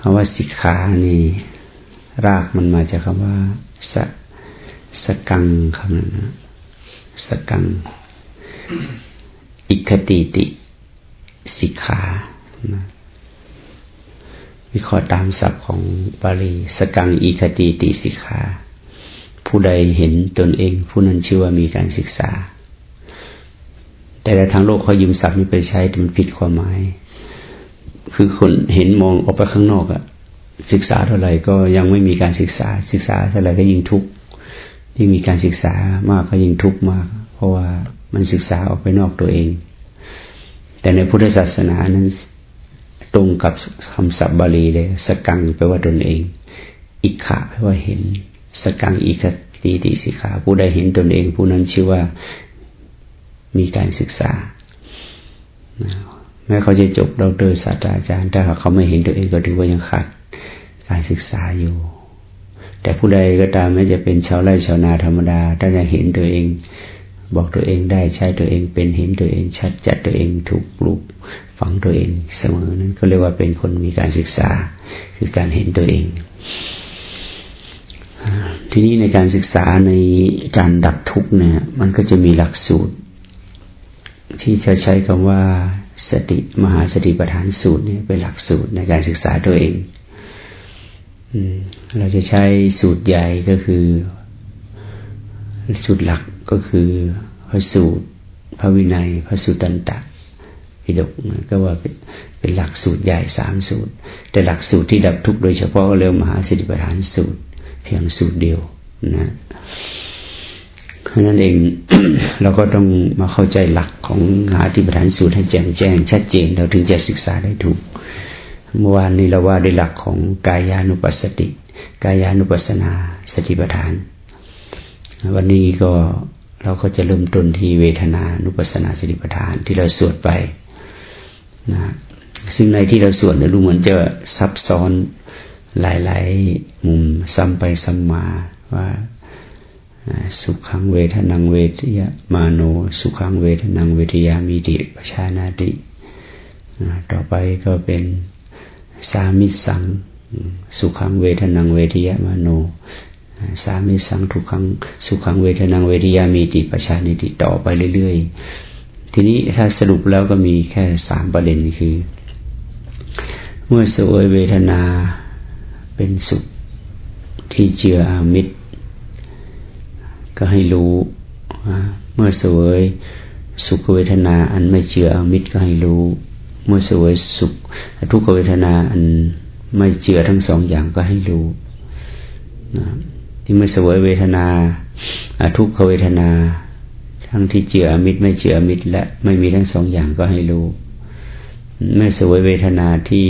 คำว่าสิกขานี่ รากมันมาจากคำว่าสสกังคำนั้นนะสกัง อิคติติสิกขานะวิเคราะห์ตามศัพท์ของบาลีสกังอิคติติสิกขา ผู้ใดเห็นตนเอง ผู้นั้นชื่อว่ามีการศึกษา แต่ในทางโลกเขายืมศัพท์นี้ไปใช้มันผิดความหมาย คือคนเห็นมองออกไปข้างนอกอะศึกษาเท่าไหร่ก็ยังไม่มีการศึกษา ศึกษาเท่าไหร่ก็ยิ่งทุกข์ที่มีการศึกษามากก็ยิ่งทุกข์มาก เพราะว่ามันศึกษาออกไปนอกตัวเอง แต่ในพุทธศาสนานั้น ตรงกับคำศัพท์บาลีเลยสกังแปลว่าตนเอง อิกขะแปลว่าเห็น สกังอิคติติสิขา ผู้ใดเห็นตนเอง ผู้นั้นชื่อว่ามีการศึกษา แม้เขาจะจบดรศาสตราจารย์ ถ้าเขาไม่เห็นตัวเองก็ถือว่ายังขาดการศึกษาอยู่ แต่ผู้ใดก็ตามแม้จะเป็นชาวไร่ชาวนาธรรมดา ถ้าจะเห็นตัวเอง บอกตัวเองได้ใช้ตัวเองเป็นเห็นตัวเองชัดจัดตัวเองถูกปลูกฝังตัวเองเสมอนั้นก็เรียกว่าเป็นคนมีการศึกษา คือการเห็นตัวเองทีนี้ในการศึกษาในการดับทุกเนี่ย มันก็จะมีหลักสูตร ที่จะใช้คำว่า สติมหาสติปัฏฐานสูตรเนี่ยเป็นหลักสูตรในการศึกษาตัวเองเราจะใช้สูตรใหญ่ก็คือ สูตรหลักก็คือพระสูตร พระวินัย พระสุตตันตะพิดกก็ว่าเป็นหลักสูตรใหญ่สามสูตร แต่หลักสูตรที่ดับทุกโดยเฉพาะเรียกมหาสติปัฏฐานสูตร เพียงสูตรเดียวนะ เพราะนั้นเองเราก็ต้องมาเข้าใจหลักของหาสติปัฏฐานสูตรให้แจ่มแจ้ง ชัดเจนเราถึงจะศึกษาได้ถูก เมื่อวานนี้เราว่าด้วยหลักของกายานุปัสสติ กายานุปัสสนาสติปัฏฐาน วันนี้ก็เราก็จะเริ่มต้นที่เวทนานุปัสสนาสติปัฏฐานที่เราสวดไปนะซึ่งในที่เราสวดเนี่ยดูเหมือนจะซับซ้อนหลาย ๆ มุมซ้ำไปซ้ำมาว่า สุขังเวทนังเวทยมาโน สุขังเวทนังเวทยามีติปชานาติต่อไปก็เป็นสามิสัง สุขังเวทนังเวทยามโน สามิสังทุกขังสุขังเวทนังเวทยามีติปชานิติต่อไปเรื่อยๆ ทีนี้ถ้าสรุปแล้วก็มีแค่สามประเด็นคือ เมื่อสวยเวทนาเป็นสุขที่เจืออามิตร ก็ให้รู้เมื่อสวยสุขเวทนาอันไม่เจืออมิตรก็ให้รู้ เมื่อสวยสุข ทุกขเวทนาอันไม่เจือทั้งสองอย่างก็ให้รู้นะที่เมื่อสวยเวทนาทุกขเวทนา ทั้งที่เจืออมิตรไม่เจืออมิตร และไม่มีทั้งสองอย่างก็ให้รู้เมื่อสวยเวทนาที่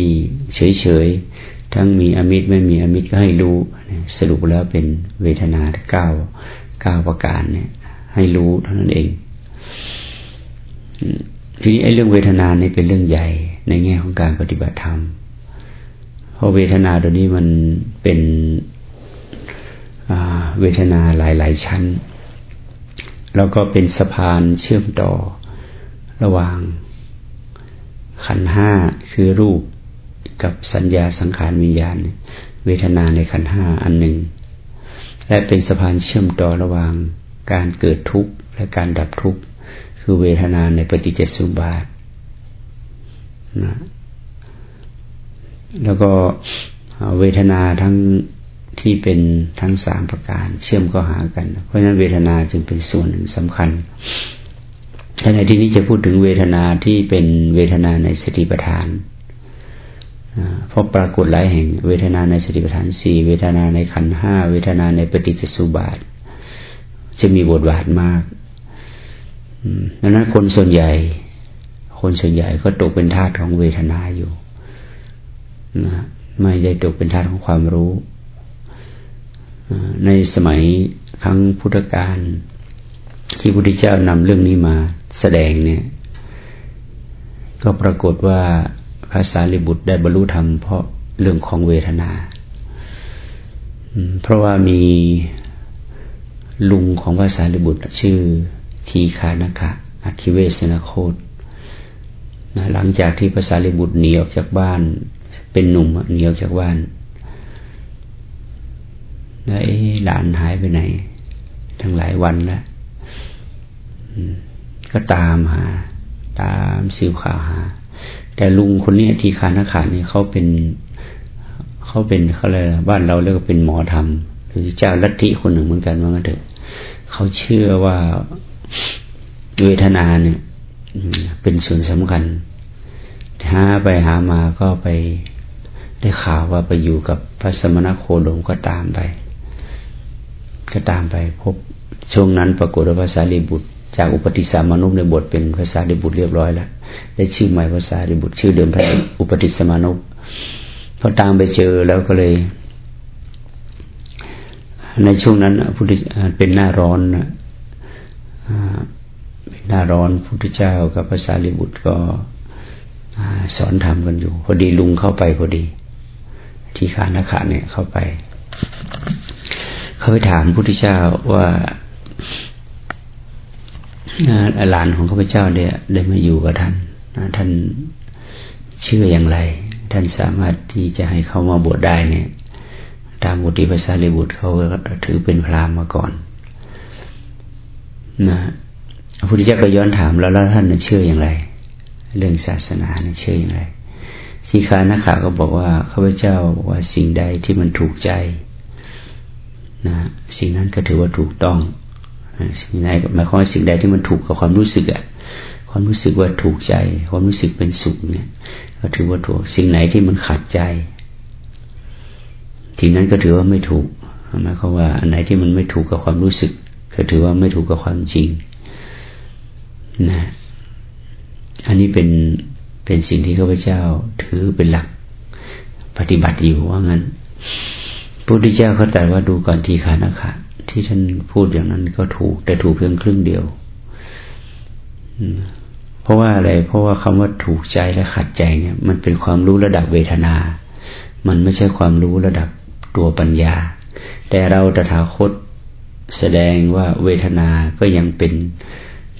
เฉยๆทั้งมีอมิตรไม่มีอมิตรก็ให้รู้ สรุปแล้วเป็นเวทนาเก้า เก้าประการเนี่ย ให้รู้เท่านั้นเองทีนี้ไอ้เรื่องเวทนาเนี่เป็นเรื่องใหญ่ในแง่ของการปฏิบัติธรรม เพราะเวทนาตัวนี้มันเป็นเวทนาหลาย ๆ ชั้น แล้วก็เป็นสะพานเชื่อมต่อระหว่างขันห้าคือรูปกับสัญญาสังขารวิญญาณ เวทนาในขันห้าอันหนึ่ง และเป็นสะพานเชื่อมต่อระหว่างการเกิดทุกข์และการดับทุกข์คือเวทนาในปฏิจจสุบาทนะแล้วก็เวทนาทั้งที่เป็นทั้งสามประการเชื่อมก็หากัน เพราะฉะนั้นเวทนาจึงเป็นส่วนหนึ่งสำคัญถ้าในที่นี้จะพูดถึงเวทนาที่เป็นเวทนาในสติปัฏฐาน เพราะปรากฏหลายแห่งเวทนาในสติปัฏฐานสี่เวทนาในขันห้าเวทนาในปฏิจจสุบาท จะมีบทบาทมากดังนั้นคนส่วนใหญ่ คนส่วนใหญ่ก็ตกเป็นทาสของเวทนาอยู่นะไม่ได้ตกเป็นทาสของความรู้ ในสมัยครั้งพุทธกาลที่พระพุทธเจ้านำเรื่องนี้มาแสดงเนี่ย ก็ปรากฏว่า พระสารีบุตรได้บรรลุธรรมเพราะเรื่องของเวทนา เพราะว่ามีลุงของพระสารีบุตรชื่อทีคานกะอคิเวสนาโคตนะหลังจากที่ภาษาลิบุตรหนีออกจากบ้าน เป็นหนุ่มหนีออกจากบ้านแล้วหลานหายไปไหน ทั้งหลายวันแล้วก็ตามหา ตามสิวข่าวหา แต่ลุงคนนี้ทีคานาขานี่เขาเป็นเขาเป็นเขาเลยบ้านเราเรียกว่าเป็นหมอธรรมหรือเจ้าลัทธิคนหนึ่งเหมือนกันว่างั้นเถอะเขาเชื่อว่าเวทนาเนี่ยเป็นส่วนสำคัญหาไปหามาก็ไปได้ข่าวว่าไปอยู่กับพระสมณโคดมก็ตามไป ก็ตามไปพบช่วงนั้นปรากฏว่าภาษาลิบุตร จากอุปติสามนุษย์ในบทเป็นภาษาลิบุตรเรียบร้อยแล้วได้ชื่อใหม่ภาษาลิบุตรชื่อเดิมพระอุปติสมานุษย์พอตามไปเจอแล้วก็เลย ในช่วงนั้นพุทธเป็นหน้าร้อนเป็นหน้าร้อนพุทธเจ้ากับภาษาลิบุตรก็สอนธรรมกันอยู่ พอดีลุงเข้าไปพอดี ที่ขานาขาเนี่ยเข้าไป เขาไปถามพุทธเจ้าว่า หลานของข้าพเจ้าเนี่ยได้มาอยู่กับท่านท่านเชื่ออย่างไร ท่านสามารถที่จะให้เขามาบวชได้เนี่ย ตามบุตรีภาษาลิบุตรเขาถือเป็นพราหมณ์มาก่อนนะพระพุทธเจ้าก็ย้อนถามแล้วแล้วท่านเชื่ออย่างไร เรื่องศาสนาเนี่ยเชื่ออย่างไรสีคานักข่าก็บอกว่าข้าพเจ้าว่าสิ่งใดที่มันถูกใจนะสิ่งนั้นก็ถือว่าถูกต้อง สิ่งไหนหมายความว่าสิ่งใดที่มันถูกกับความรู้สึกอะความรู้สึกว่าถูกใจ ความรู้สึกเป็นสุขเนี่ย ก็ถือว่าถูก สิ่งไหนที่มันขัดใจทีนั้นก็ถือว่าไม่ถูกหมายความว่า อันไหนที่มันไม่ถูกกับความรู้สึก ก็ถือว่าไม่ถูกกับความจริงนะ อันนี้เป็นเป็นสิ่งที่ข้าพเจ้าถือเป็นหลัก ปฏิบัติอยู่ว่างั้นพระพุทธเจ้าเขาแต่ว่าดูก่อนทีขานะคะ ที่ท่านพูดอย่างนั้นก็ถูก แต่ถูกเพียงครึ่งเดียวเพราะว่าอะไร เพราะว่าคำว่าถูกใจและขัดใจเนี่ย มันเป็นความรู้ระดับเวทนา มันไม่ใช่ความรู้ระดับตัวปัญญา แต่เราตถาคตแสดงว่าเวทนาก็ยังเป็น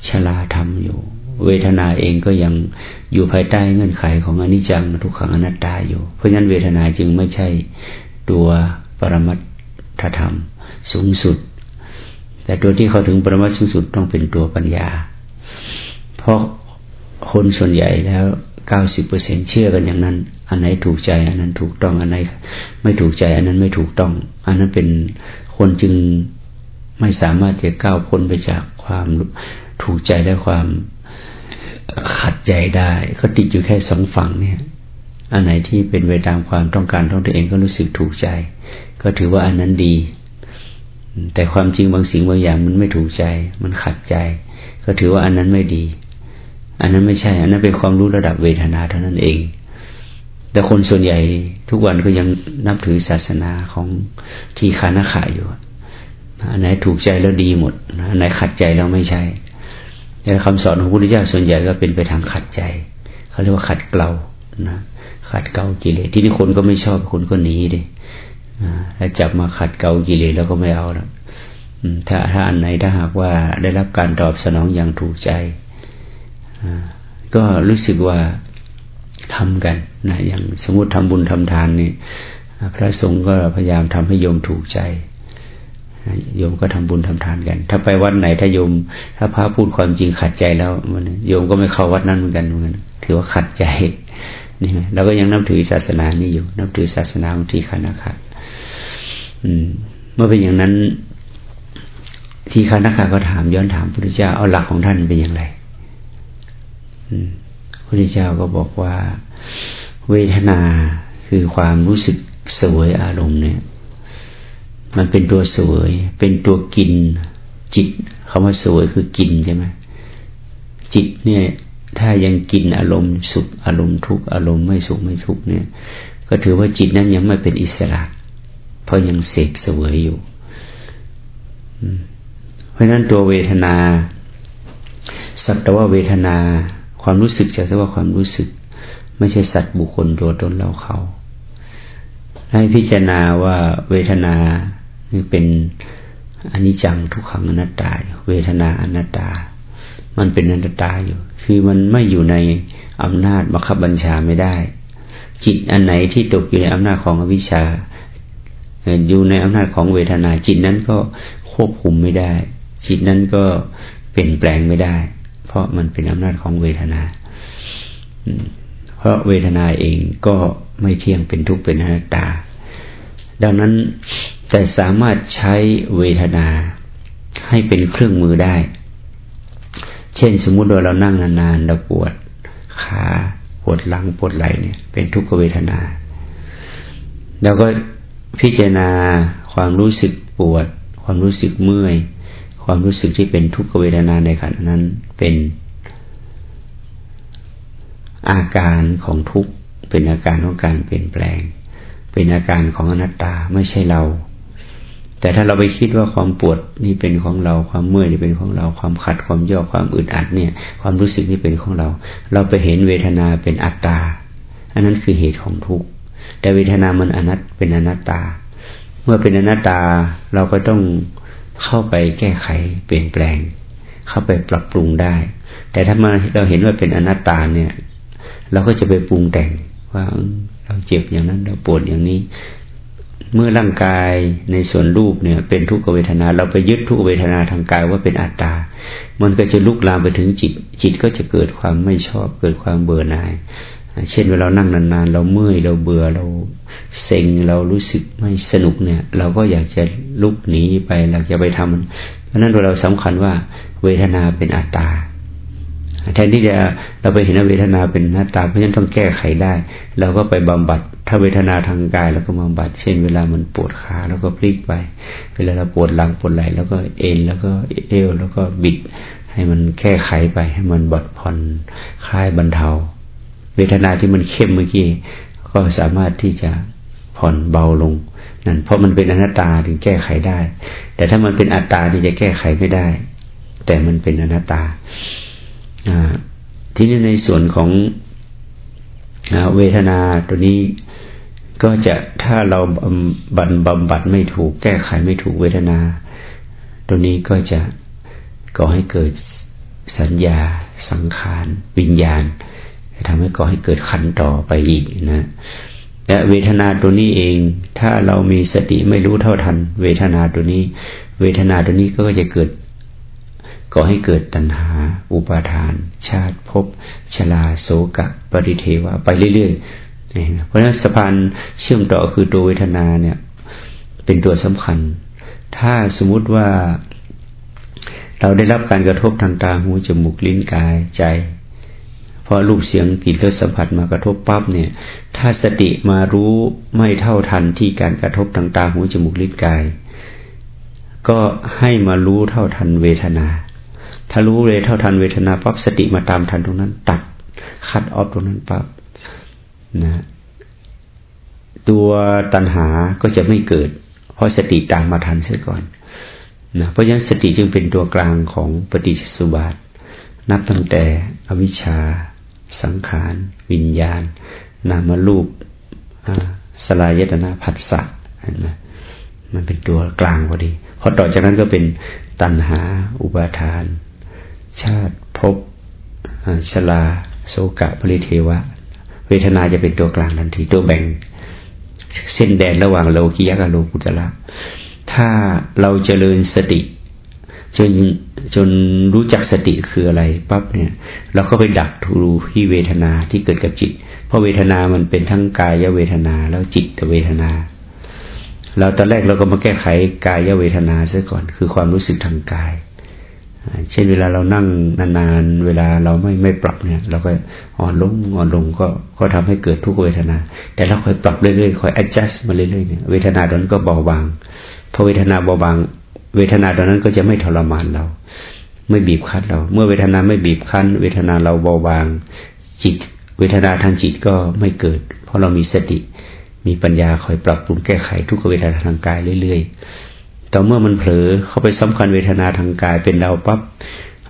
ชลาธรรมอยู่ เวทนาเองก็ยังอยู่ภายใต้เงื่อนไขของอนิจจังทุกขังอนัตตาอยู่ เพราะฉะนั้นเวทนาจึงไม่ใช่ตัวปรมัตถธรรม สูงสุด แต่ตัวที่เขาถึงปรมัตสูงสุดต้องเป็นตัวปัญญา เพราะคนส่วนใหญ่แล้วเก้าสิบเปอร์เซ็นเชื่อกันอย่างนั้น อันไหนถูกใจ อันนั้นถูกต้อง อันไหนไม่ถูกใจ อันนั้นไม่ถูกต้อง อันนั้นเป็นคนจึงไม่สามารถจะก้าวพ้นไปจากความถูกใจและความขัดใจได้เขาติดอยู่แค่สองฝั่งเนี่ย อันไหนที่เป็นไปตามความต้องการของตัวเองก็รู้สึกถูกใจ ก็ถือว่าอันนั้นดี แต่ความจริงบางสิ่งบางอย่างมันไม่ถูกใจ มันขัดใจ ก็ถือว่าอันนั้นไม่ดี อันนั้นไม่ใช่ อันนั้นเป็นความรู้ระดับเวทนาเท่านั้นเอง แต่คนส่วนใหญ่ทุกวันก็ยังนับถือศาสนาของที่คานาขาอยู่ อันไหนถูกใจแล้วดีหมด อันไหนขัดใจแล้วไม่ใช่ แต่คำสอนของพระพุทธเจ้าส่วนใหญ่ก็เป็นไปทางขัดใจ เขาเรียกว่าขัดเกลานะ ขัดเกลากิเลสที่นี่คนก็ไม่ชอบคนก็หนีดิ แล้วจับมาขัดเกากิเลสแล้วก็ไม่เอาแล้วถ้าถ้าอันไหนถ้าหากว่าได้รับการตอบสนองอย่างถูกใจก็รู้สึกว่าทำกันนะอย่างสมมติทำบุญทำทานนี่พระสงฆ์ก็พยายามทำให้โยมถูกใจโยมก็ทำบุญทำทานกัน ถ้าไปวัดไหนถ้าโยม ถ้าพระพูดความจริงขัดใจแล้วมันโยมก็ไม่เข้าวัดนั้นเหมือนกันเหมือนกันถือว่าขัดใจนี่เราก็ยังนับถือศาสนานี้อยู่ นับถือศาสนาของที่คณะขัด อืม เมื่อเป็นอย่างนั้น ที่คณะขัดก็ถามย้อนถามพระพุทธเจ้าเอาหลักของท่านเป็นอย่างไรพระพุทธเจ้าก็บอกว่า เวทนาคือความรู้สึกสวยอารมณ์เนี่ย มันเป็นตัวสวย เป็นตัวกินจิตคำว่าสวยคือกินใช่ไหมจิตเนี่ยถ้ายังกินอารมณ์สุขอารมณ์ทุกข์อารมณ์ไม่สุขไม่ทุกข์เนี่ย ก็ถือว่าจิตนั้นยังไม่เป็นอิสระ ราะยังเสกเสวยอยู่ เพราะนั้นตัวเวทนา สัตว์ว่าเวทนา ความรู้สึกจะเรียกว่าความรู้สึก ไม่ใช่สัตว์บุคคลตัวตนเราเขา ให้พิจารณาว่าเวทนาเป็นอนิจจังทุกขังอนัตตา เวทนาอนัตตา มันเป็นอนัตตาอยู่ คือมันไม่อยู่ในอำนาจบังคับบัญชาไม่ได้ จิตอันไหนที่ตกอยู่ในอำนาจของอวิชชา อยู่ในอำนาจของเวทนา จิตนั้นก็ควบคุมไม่ได้ จิตนั้นก็เปลี่ยนแปลงไม่ได้ เพราะมันเป็นอำนาจของเวทนาเพราะเวทนาเองก็ไม่เที่ยงเป็นทุกข์เป็นอนัตตา ดังนั้นแต่สามารถใช้เวทนาให้เป็นเครื่องมือได้ เช่นสมมุติว่าเรานั่งนานๆเราปวดขาปวดหลังปวดไหล่เนี่ย เป็นทุกขเวทนาเราก็ พิจารณาความรู้สึกปวด ความรู้สึกเมื่อย ความรู้สึกที่เป็นทุกขเวทนาในขณะนั้นเป็นอาการของทุกข์เป็นอาการของการเปลี่ยนแปลง เป็นอาการของอนัตตาไม่ใช่เรา แต่ถ้าเราไปคิดว่าความปวดนี่เป็นของเรา ความเมื่อยนี่เป็นของเรา ความขัดความย่อความอึดอัดเนี่ย ความรู้สึกนี่เป็นของเรา เราไปเห็นเวทนาเป็นอัตตา อันนั้นคือเหตุของทุกข์ แต่เวทนามันอนัตเป็นอนัตตา เมื่อเป็นอนัตตาเราก็ต้องเข้าไปแก้ไขเปลี่ยนแปลง เข้าไปปรับปรุงได้ แต่ถ้ามาเราเห็นว่าเป็นอนัตตาเนี่ย เราก็จะไปปรุงแต่งว่าเราเจ็บอย่างนั้นเราปวดอย่างนี้ เมื่อร่างกายในส่วนรูปเนี่ย เป็นทุกขเวทนา เราไปยึดทุกขเวทนาทางกายว่าเป็นอัตตา มันก็จะลุกลามไปถึงจิต จิตก็จะเกิดความไม่ชอบเกิดความเบื่อหน่าย เช่นเวลานั่งนานๆ เราเมื่อยเราเบื่อเราเซ็งเรารู้สึกไม่สนุกเนี่ย เราก็อยากจะลุกหนีไปอยากจะไปทำมันเพราะนั้นเราสำคัญว่าเวทนาเป็นอัตตาแทนที่จะเราไปเห็นเวทนาเป็นหน้าตาเพราะฉะนั้นต้องแก้ไขได้เราก็ไปบำบัด ถ้าเวทนาทางกายเราก็บำบัด เช่นเวลามันปวดขาแล้วก็พลิกไป เวลาเราปวดหลังปวดไหล่แล้วก็เอ็นแล้วก็เอวแล้วก็บิด ให้มันแก้ไขไปให้มันบดผ่อนคลายบรรเทา วทนาที่มันเข้มเมื่อกี้ก็สามารถที่จะผ่อนเบาลงนั่นเพราะมันเป็นอนัตตาถึงแก้ไขได้ แต่ถ้ามันเป็นอัตตาที่จะแก้ไขไม่ได้ แต่มันเป็นอนัตตาที่นี้ในส่วนของเวทนาตัวนี้ก็จะถ้าเราบันบำบัดไม่ถูก แก้ไขไม่ถูกเวทนา ตัวนี้ก็จะก่อให้เกิดสัญญาสังขาร วิญญาณ ทำให้ก่อให้เกิดขันต่อไปอีกนะและเวทนาตัวนี้เอง ถ้าเรามีสติไม่รู้เท่าทัน เวทนาตัวนี้ เวทนาตัวนี้ก็จะเกิดก่อให้เกิดตัณหา อุปาทาน ชาติภพชลาโศกะปริเทวะไปเรื่อยๆ เพราะฉะนั้นสะพานเชื่อมต่อคือตัวเวทนาเนี่ย เป็นตัวสำคัญ ถ้าสมมุติว่าเราได้รับการกระทบทางตาหูจมูกลิ้นกายใจ พอรูปเสียงกลิ่นรสสัมผัสมากระทบปั๊บเนี่ย ถ้าสติมารู้ไม่เท่าทันที่การกระทบทางตาหูจมูกลิ้นกาย ก็ให้มารู้เท่าทันเวทนา ถ้ารู้เลยเท่าทันเวทนาปั๊บสติมาตามทันตรงนั้น ตัดคัดออฟตรงนั้นปั๊บนะตัวตัณหาก็จะไม่เกิด เพราะสติตามมาทันเสียก่อนนะเพราะฉะนั้นสติจึงเป็นตัวกลางของปฏิสุบาท นับตั้งแต่อวิชชา สังขาร วิญญาณ นามรูปสลายตนาผัสสะนะมันเป็นตัวกลางพอดีพอต่อจากนั้นก็เป็นตัณหา อุปาทาน ชาติภพชลา โสกะปริเทวะ เวทนาจะเป็นตัวกลางทันทีตัวแบ่ง เส้นแดนระหว่างโลกิยะกับโลกุตละถ้าเราเจริญสติ จนจนรู้จักสติคืออะไรปั๊บเนี่ยเราก็ไปดักทูที่เวทนาที่เกิดกับจิต เพราะเวทนามันเป็นทั้งกายเวทนาแล้วจิตเวทนา เราตอนแรกเราก็มาแก้ไขกายเวทนาซะก่อน คือความรู้สึกทางกาย เช่นเวลาเรานั่งนานๆเวลาเราไม่ไม่ปรับเนี่ยเราก็อ่อนลงอ่อนลงก็ก็ทำให้เกิดทุกเวทนา แต่เราคอยปรับเรื่อยๆคอย adjust มาเรื่อยๆเนี่ยเวทนาตอนนั้นก็เบาบางพอเวทนาเบาบาง เวทนาตอนนั้นก็จะไม่ทรมานเรา ไม่บีบคั้นเรา เมื่อเวทนาไม่บีบคั้น เวทนาเราเบาบาง จิต เวทนาทางจิตก็ไม่เกิด เพราะเรามีสติ มีปัญญาคอยปรับปรุงแก้ไขทุกเวทนาทางกายเรื่อยๆต่อเมื่อมันเผลอเข้าไปสำคัญเวทนาทางกายเป็นเราปับ๊บ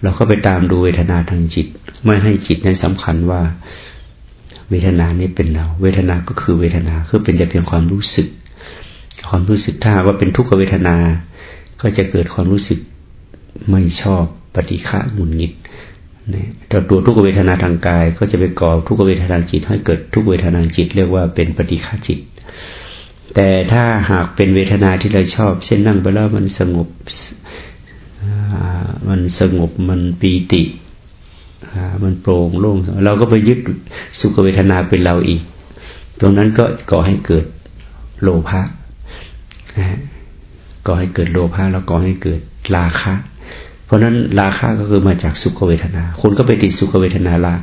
เราก็ไปตามดูเวทนาทางจิต ไม่ให้จิตนั้นสำคัญว่าเวทนานี้เป็นเรา เวทนาก็คือเวทนาคือเป็นแต่เพียงความรู้สึก ความรู้สึกถ้าว่าเป็นทุกขเวทนา ก็จะเกิดความรู้สึกไม่ชอบปฏิฆะหงุดหงิดนี่ตัวทุกเวทนาทางกายก็จะไปก่อทุกเวทนาจิต ให้เกิดทุกเวทนาจิต เรียกว่าเป็นปฏิฆาจิต แต่ถ้าหากเป็นเวทนาที่เราชอบ เช่นนั่งไปแล้วมันสงบมันสงบมันปีติมันโปร่งโล่งเราก็ไปยึดสุขเวทนาเป็นเราอีก ตรงนั้นก็ก่อให้เกิดโลภะ ก่อให้เกิดโลภะแล้วก่อให้เกิดราคะ เพราะนั้นราคะก็คือมาจากสุขเวทนาคนก็ไปติดสุขเวทนาลา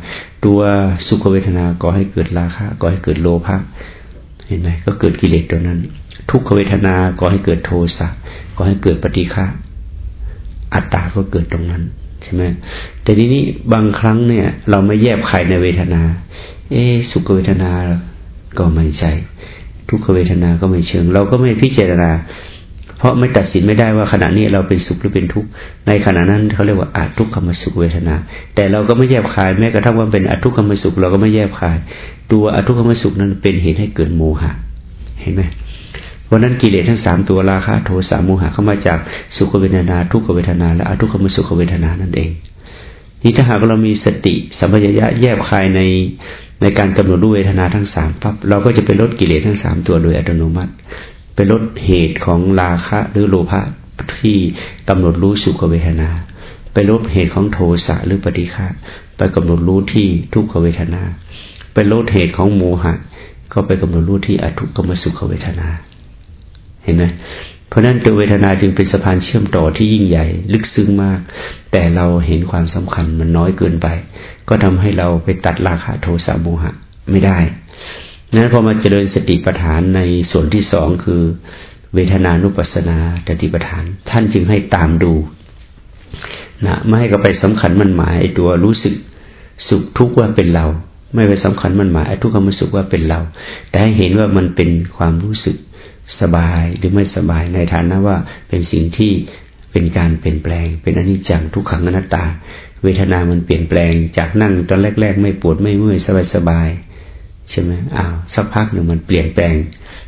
ตัวสุขเวทนาก่อให้เกิดราคะก่อให้เกิดโลภะเห็นไหมก็เกิดกิเลสตัวนั้น ทุกขเวทนาก่อให้เกิดโทสะก่อให้เกิดปฏิฆะอัตตาก็เกิดตรงนั้นใช่ไหมแต่ทีนี้บางครั้งเนี่ย เราไม่แยบใครในเวทนา เอสุขเวทนาก็ไม่ใช่ ทุกขเวทนาก็ไม่เชิง เราก็ไม่พิจารณา เพราะไม่ตัดสินไม่ได้ว่าขณะนี้เราเป็นสุขหรือเป็นทุกข์ ในขณะนั้นเขาเรียกว่าอาทุกขมสุขเวทนา แต่เราก็ไม่แยบคายแม้กระทั่งว่าเป็นอทุกขมสุข เราก็ไม่แยบคาย ตัวอทุกขมสุขนั้นเป็นเหตุให้เกิดโมหะ เห็นไหมเพราะนั้นกิเลสทั้งสามตัวราคะโทสะโมหะเข้ามาจากสุขเวทนา ทุกขเวทนา และอทุกขมสุขเวทนานั่นเองนี่ถ้าหากเรามีสติสัมปชัญญะแยบคายในในการกำหนดรูเวทนาทั้งสามปั๊บเราก็จะไปลดกิเลสทั้งสามตัวโดยอัตโนมัติ ไปลดเหตุของราคะหรือโลภะที่กำหนดรู้สุขเวทนา ไปลดเหตุของโทสะหรือปฏิฆะไปกำหนดรู้ที่ทุกขเวทนา ไปลดเหตุของโมหะ ก็ไปกำหนดรู้ที่อทุกขมสุขเวทนา เห็นไหมเพราะนั้นตัวเวทนาจึงเป็นสะพานเชื่อมต่อที่ยิ่งใหญ่ ลึกซึ้งมาก แต่เราเห็นความสำคัญมันน้อยเกินไป ก็ทำให้เราไปตัดราคะโทสะโมหะไม่ได้ นั้นพอมาเจริญสติปัฏฐานในส่วนที่สองคือ เวทนานุปัสนาสติปัฏฐาน ท่านจึงให้ตามดูนะไม่ให้ก็ไปสำคัญมันหมายไอ้ตัวรู้สึกสุขทุกข์ว่าเป็นเรา ไม่ไปสำคัญมันหมายไอ้ทุกข์มันสุขว่าเป็นเรา แต่ให้เห็นว่ามันเป็นความรู้สึกสบายหรือไม่สบายในฐานะว่าเป็นสิ่งที่เป็นการเปลี่ยนแปลง เป็นอนิจจังทุกขังอนัตตา เวทนามันเปลี่ยนแปลงจากนั่งตอนแรก ๆ ไม่ปวดไม่เมื่อยสบายสบาย ใช่ไหมอ้าวสักพักหนึ่งมันเปลี่ยนแปลง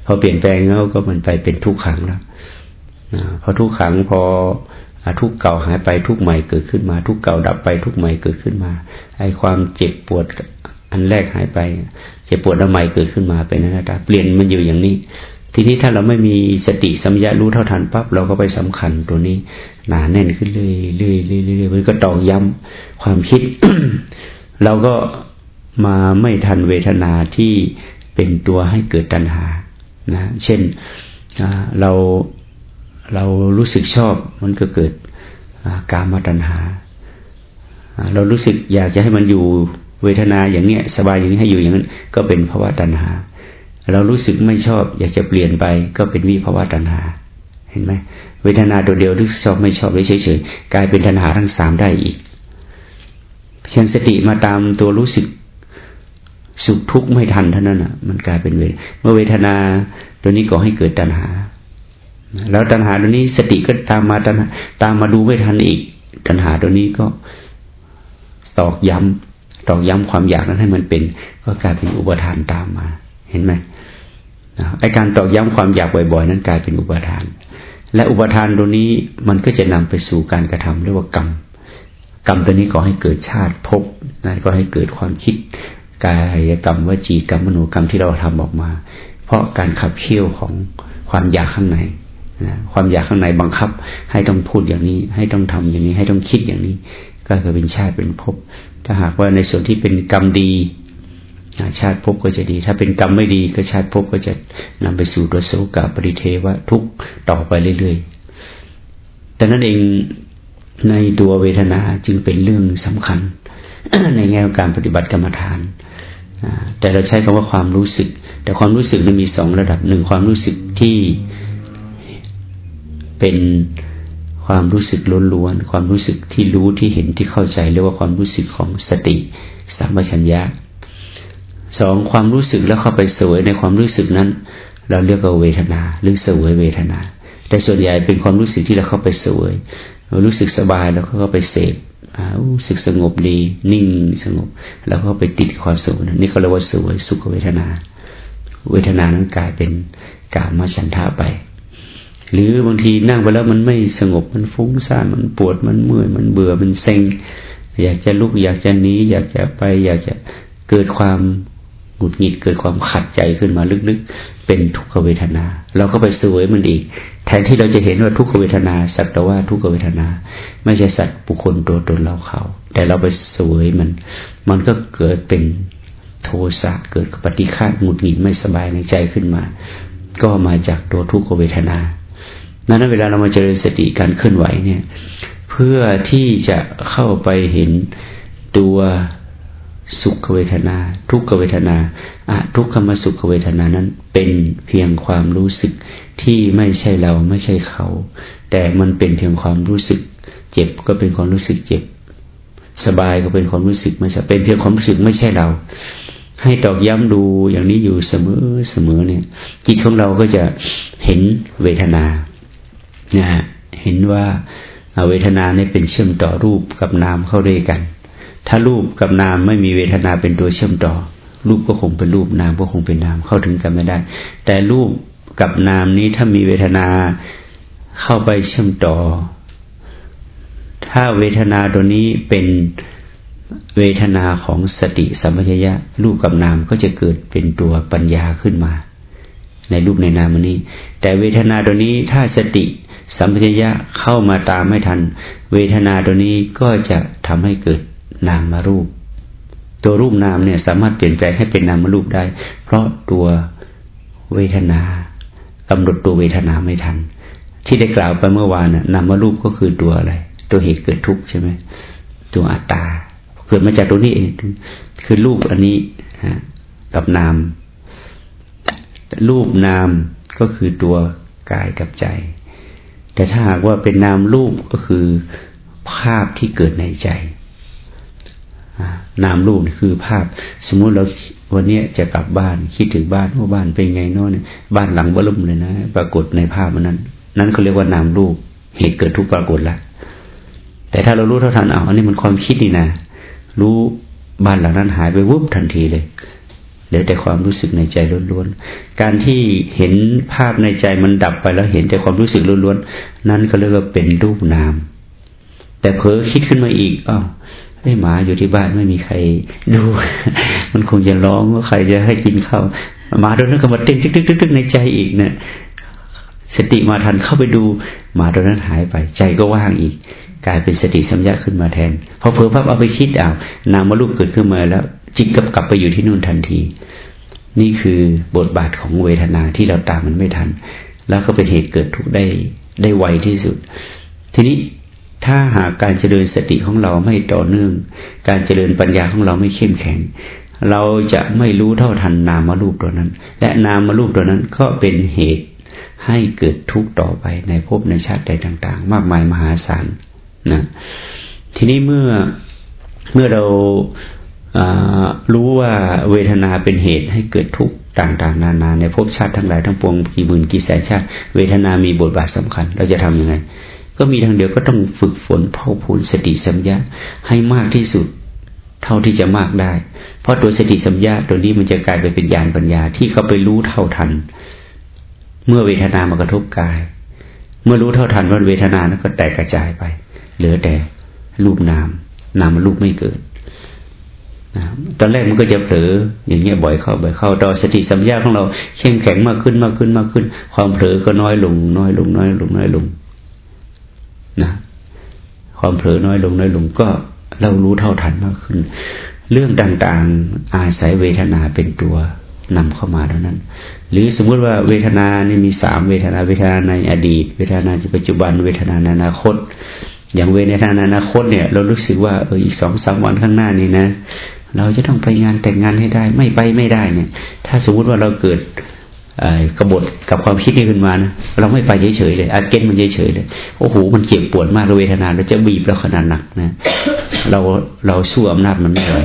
พอเปลี่ยนแปลงแล้วก็มันไปเป็นทุกขังแล้วพอทุกขังพอทุกเก่าหายไปทุกใหม่เกิดขึ้นมา ทุกเก่าดับไปทุกใหม่เกิดขึ้นมาไอ้ความเจ็บปวดอันแรกหายไปเจ็บปวดอันใหม่เกิดขึ้นมาเป็นอนัตตาเปลี่ยนมันอยู่อย่างนี้ ทีนี้ถ้าเราไม่มีสติสัมยารู้เท่าทันปั๊บเราก็ไปสำคัญตัวนี้ หนาแน่นขึ้นเรื่อยเรื่อยเรื่อยเรื่อยมันก็ตอกย้ำความคิด เราก็ มาไม่ทันเวทนาที่เป็นตัวให้เกิดตัณหานะเช่นเราเรารู้สึกชอบมันก็เกิดกามาตัณหา เรารู้สึกอยากจะให้มันอยู่เวทนาอย่างเนี้ยสบายอย่างนี้ให้อยู่อย่างนั้น ก็เป็นภาวะตัณหา เรารู้สึกไม่ชอบ อยากจะเปลี่ยนไปก็เป็นวิภาวะตัณหา เห็นไหมเวทนาตัวเดียวรู้ชอบไม่ชอบเฉยๆกลายเป็นตัณหาทั้งสามได้อีกเพียงสติมาตามตัวรู้สึก สุขทุกข์ไม่ทันเท่านั้นอะ มันกลายเป็นเวทเมื่อเวทนาตัวนี้ก่อให้เกิดตัณหา แล้วตัณหาตัวนี้สติก็ตามมาตัณหาตามมาดูไม่ทันอีก ตัณหาตัวนี้ก็ตอกย้ำตอกย้ำความอยากนั้นให้มันเป็น ก็กลายเป็นอุปทานตามมา เห็นไหมไอการตอกย้ำความอยากบ่อยๆ นั้นกลายเป็นอุปทาน และอุปทานตัวนี้มันก็จะนำไปสู่การกระทำเรียกว่ากรรม กรรมตัวนี้ก็ให้เกิดชาติภพนั่นก็ให้เกิดความคิด กายกรรมวจีกรรมมโนกรรมที่เราทำออกมา เพราะการขับเคี่ยวของความอยากข้างในนะความอยากข้างในบังคับ ให้ต้องพูดอย่างนี้ ให้ต้องทำอย่างนี้ ให้ต้องคิดอย่างนี้ ก็จะเป็นชาติเป็นภพถ้าหากว่าในส่วนที่เป็นกรรมดีชาติภพก็จะดี ถ้าเป็นกรรมไม่ดีก็ชาติภพก็จะนำไปสู่ตัวโสกปริเทวะทุกต่อไปเรื่อยๆ แต่นั้นเองในตัวเวทนาจึงเป็นเรื่องสำคัญ ในแง่การปฏิบัติกรรมฐาน แต่เราใช้คำว่าความรู้สึก แต่ความรู้สึกมันมีสองระดับหนึ่งความรู้สึกที่เป็นความรู้สึกล้วนๆความรู้สึกที่รู้ที่เห็นที่เข้าใจเรียกว่าความรู้สึกของสติสัมปชัญญะสองความรู้สึกแล้วเข้าไปสวยในความรู้สึกนั้น เราเรียกว่าเวทนาหรือสวยเวทนา แต่ส่วนใหญ่เป็นความรู้สึกที่เราเข้าไปสวย รารู้สึกสบายแล้วก็ไปเสพรู้สึกสงบดี นิ่งสงบ แล้วก็ไปติดความสุขนนี่เขาเรียกว่าสวยสุขเวทนา เวทนานั้นกลายเป็นกามาฉันทะไป หรือบางทีนั่งไปแล้วมันไม่สงบมันฟุ้งซ่านมันปวดมันเมื่อยมันเบื่อมันเซ็ง อยากจะลุกอยากจะหนีอยากจะไป อยากจะเกิดความหงุดหงิดเกิดความขัดใจขึ้นมาลึกๆ เป็นทุกขเวทนา เราก็ไปสวยมันอีก แทนที่เราจะเห็นว่าทุกขเวทนา สักแต่ว่าทุกขเวทนา ไม่ใช่สัตว์บุคคลตัวตนเราเขา แต่เราไปสวยมัน มันก็เกิดเป็นโทสะเกิดปฏิฆาหงุดหงิดไม่สบายในใจขึ้นมา ก็มาจากตัวทุกขเวทนานั้นเวลาเรามาเจริญสติการเคลื่อนไหวเนี่ย เพื่อที่จะเข้าไปเห็นตัว สุขเวทนา ทุกขเวทนาอะทุกขมสุขเวทนานั้นเป็นเพียงความรู้สึกที่ไม่ใช่เราไม่ใช่เขา แต่มันเป็นเพียงความรู้สึก เจ็บก็เป็นความรู้สึกเจ็บ สบายก็เป็นความรู้สึกไม่ใช่เป็นเพียงความรู้สึกไม่ใช่เรา ให้ตอกย้ำดูอย่างนี้อยู่เสมอเสมอเนี่ย จิตของเราก็จะเห็นเวทนานะเห็นว่าเวทนาเนี่ยเป็นเชื่อมต่อรูปกับนามเข้าด้วยกัน ถ้ารูปกับนามไม่มีเวทนาเป็นตัวเชื่อมต่อ รูปก็คงเป็นรูปนามก็คงเป็นนามเข้าถึงกันไม่ได้ แต่รูปกับนามนี้ถ้ามีเวทนาเข้าไปเชื่อมต่อ ถ้าเวทนาตัวนี้เป็นเวทนาของสติสัมปชัญญะรูปกับนามก็จะเกิดเป็นตัวปัญญาขึ้นมา ในรูปในนามนี้ แต่เวทนาตัวนี้ถ้าสติสัมปชัญญะเข้ามาตามไม่ทัน เวทนาตัวนี้ก็จะทำให้เกิด นามมารูป ตัวรูปนามเนี่ยสามารถเปลี่ยนแปลงให้เป็นนามมารูปได้ เพราะตัวเวทนากำหนดตัวเวทนาไม่ทัน ที่ได้กล่าวไปเมื่อวานน่ะนามมารูปก็คือตัวอะไร ตัวเหตุเกิดทุกข์ใช่ไหมตัวอัตตาเกิดมาจากตัวนี้เองคือรูปอันนี้ฮะกับนามรูปนามก็คือตัวกายกับใจ แต่ถ้าหากว่าเป็นนามรูปก็คือภาพที่เกิดในใจ นามรูปคือภาพ สมมุติเราวันนี้จะกลับบ้านคิดถึงบ้านว่าบ้านเป็นไงโน่นบ้านหลังบลุ่มเลยนะ ปรากฏในภาพนั้น นั้นเขาเรียกว่านามรูป เหตุเกิดทุกปรากฏละแต่ถ้าเรารู้เท่าทันเอาอันนี้มันความคิดนี่นะรู้บ้านหลังนั้นหายไปวุบทันทีเลยเหลือแต่ความรู้สึกในใจล้วนๆ การที่เห็นภาพในใจมันดับไปแล้วเห็นแต่ความรู้สึกล้วนๆ นั้นก็เรียกว่าเป็นรูปนาม แต่เผลอคิดขึ้นมาอีกอ้าว ไอ้หมาอยู่ที่บ้านไม่มีใครดู มันคงจะร้องว่าใครจะให้กินข้าวหมาตัวนั้นก็มาเต้นตึกๆในใจอีกเนะี่ยสติมาทันเข้าไปดูหมาตัวนั้นหายไป ใจก็ว่างอีก กลายเป็นสติสัมยาขึ้นมาแทนพอเผลอพับเอาไปคิดเอานามรูปเกิดขึ้นมาแล้ว จิตกับกลับไปอยู่ที่นู่นทันที นี่คือบทบาทของเวทนาที่เราตามมันไม่ทัน แล้วก็เป็นเหตุเกิดทุกข์ได้ได้ไวที่สุด ทีนี้ ถ้าหากการเจริญสติของเราไม่ต่อเนื่อง การเจริญปัญญาของเราไม่เข้มแข็ง เราจะไม่รู้เท่าทันนามรูปตัวนั้น และนามรูปตัวนั้นก็เป็นเหตุให้เกิดทุกข์ต่อไปในภพในชาติใดต่าง ๆ มากมายมหาศาลนะทีนี้เมื่อเมื่อเรารู้ว่าเวทนาเป็นเหตุให้เกิดทุกข์ต่าง ๆ นานาในภพชาติทั้งหลายทั้งปวงกี่หมื่นกี่แสนชาติ เวทนามีบทบาทสำคัญ เราจะทํำยังไง ก็มีทางเดียวก็ต้องฝึกฝนเผ่าพูนสติสัมยาให้มากที่สุด เท่าที่จะมากได้ เพราะตัวสติสัมยาตัวนี้มันจะกลายไปเป็นญาณปัญญาที่เขาไปรู้เท่าทัน เมื่อเวทนามากระทบกาย เมื่อรู้เท่าทันว่าเวทนานั้นก็แตกกระจายไป เหลือแต่รูปนาม นามรูปไม่เกิดตอนแรกมันก็จะเผลออย่างเงี้ยบ่อยเข้าบ่อยเข้าต่อสติสัมยาของเราเข้มแข็งมากขึ้นมากขึ้นมากขึ้น ความเผลอก็น้อยลง น้อยลงน้อยลงน้อยลง นะความเผลอน้อยลงน้อยลงก็เรารู้เท่าทันมากขึ้น เรื่องต่างๆ อาศัยเวทนาเป็นตัวนำเข้ามาเท่านั้น หรือสมมุติว่าเวทนานี่มีสามเวทนาเวทนาในอดีต เวทนาในปัจจุบัน เวทนาในอนาคต อย่างเวทนาในอนาคตเนี่ย เรารู้สึกว่าเอออีกสองสามวันข้างหน้านี้นะ เราจะต้องไปงานแต่งงานให้ได้ ไม่ไปไม่ได้เนี่ย ถ้าสมมุติว่าเราเกิด กบฏกับความคิดนี้ขึ้นมานะเราไม่ไปเฉยๆเลยอาเกนมันเฉยๆเลยโอ้โหมันเจ็บปวดมากเวทนาเราจะบีบเราขนาดหนักนะเราเราสู้อำนาจมันไม่ไหว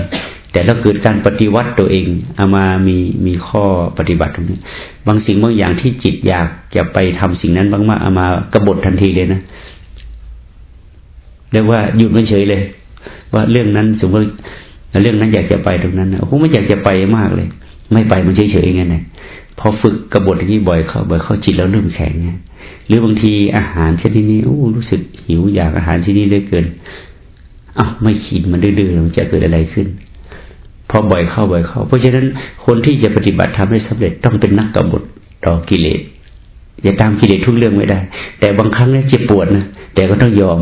แต่ถ้าเกิดการปฏิวัติตัวเองเอามามีมีข้อปฏิบัติตรงนี้ บางสิ่งบางอย่างที่จิตอยากจะไปทำสิ่งนั้นบางมากเอามากบฏทันทีเลยนะเรียกว่าหยุดไมันเฉยเลย ว่าเรื่องนั้นสมมติเรื่องนั้นอยากจะไปตรงนั้นนะโอ้โหไม่อยากจะไปมากเลย ไม่ไปมันเฉยๆงั้นนะ พอฝึกกระบฏอย่างนี้บ่อยเข้าบ่อยเข้าจิตแล้วเริ่มแข็งเนี่ยหรือบางทีอาหารชนิดนี้โอ้รู้สึกหิวอยากอาหารชนิดนี้เลยเกินอ้าวไม่ขีดมันดื้อๆมันจะเกิดอะไรขึ้นพอบ่อยเข้าบ่อยเข้า เพราะฉะนั้นคนที่จะปฏิบัติทำให้สำเร็จต้องเป็นนักกบฏต่อกิเลสอย่าตามกิเลสทุกเรื่องไม่ได้ แต่บางครั้งเนี่ยเจ็บปวดนะแต่ก็ต้องยอม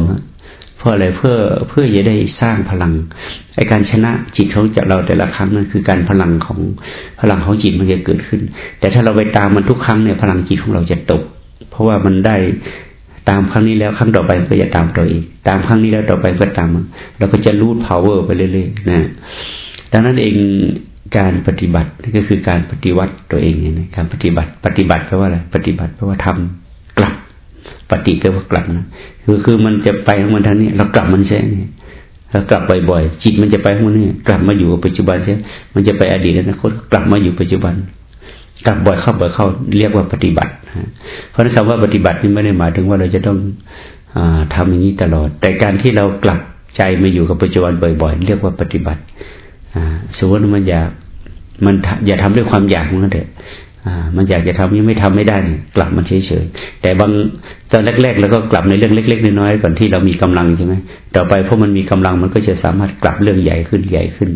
พราะอะไรเพื่อเพื่อจะได้สร้างพลังไอการชนะจิตของจากเราแต่ละครั้งนั่นคือการพลังของพลังของจิตมันจะเกิดขึ้น แต่ถ้าเราไปตามมันทุกครั้งเนี่ยพลังจิตของเราจะตก เพราะว่ามันได้ตามครั้งนี้แล้วครั้งต่อไปก็จะตามตัวอีกตามครั้งนี้แล้วต่อไปก็ตามเราก็จะรูด power ไปเรื่อยๆนะดังนั้นเองการปฏิบัติก็คือการปฏิวัติตัวเองเนี่ยการปฏิบัติ ปฏิบัติแปลว่าอะไรปฏิบัติแปลว่าทำกลับ ปฏิแปลว่ากลับนะคือคือมันจะไปของมันทางนี้เรากลับมันใช่ไหมเรากลับบ่อยๆจิตมันจะไปของมันนี่กลับมาอยู่กับปัจจุบันใช่มันจะไปอดีตนะคตกลับมาอยู่ปัจจุบัน กลับบ่อยเข้าบ่อยเข้าเรียกว่าปฏิบัติเพราะนั้นคำว่าปฏิบัตินี่ไม่ได้หมายถึงว่าเราจะต้องอทำอย่างนี้ตลอด แต่การที่เรากลับใจมาอยู่กับปัจจุบันบ่อยๆ เรียกว่าปฏิบัติสมมติมันอยากมันอย่าทำด้วยความอยากมันเถอะ มันอยากจะทำยังไม่ทำไม่ได้กลับมันเฉยๆแต่บางตอนแรกๆแล้วก็กลับในเรื่องเล็ก ๆ น้อยๆก่อนที่เรามีกำลังใช่ไหมต่อไปเพราะมันมีกำลังมันก็จะสามารถกลับเรื่องใหญ่ขึ้นใหญ่ขึ้น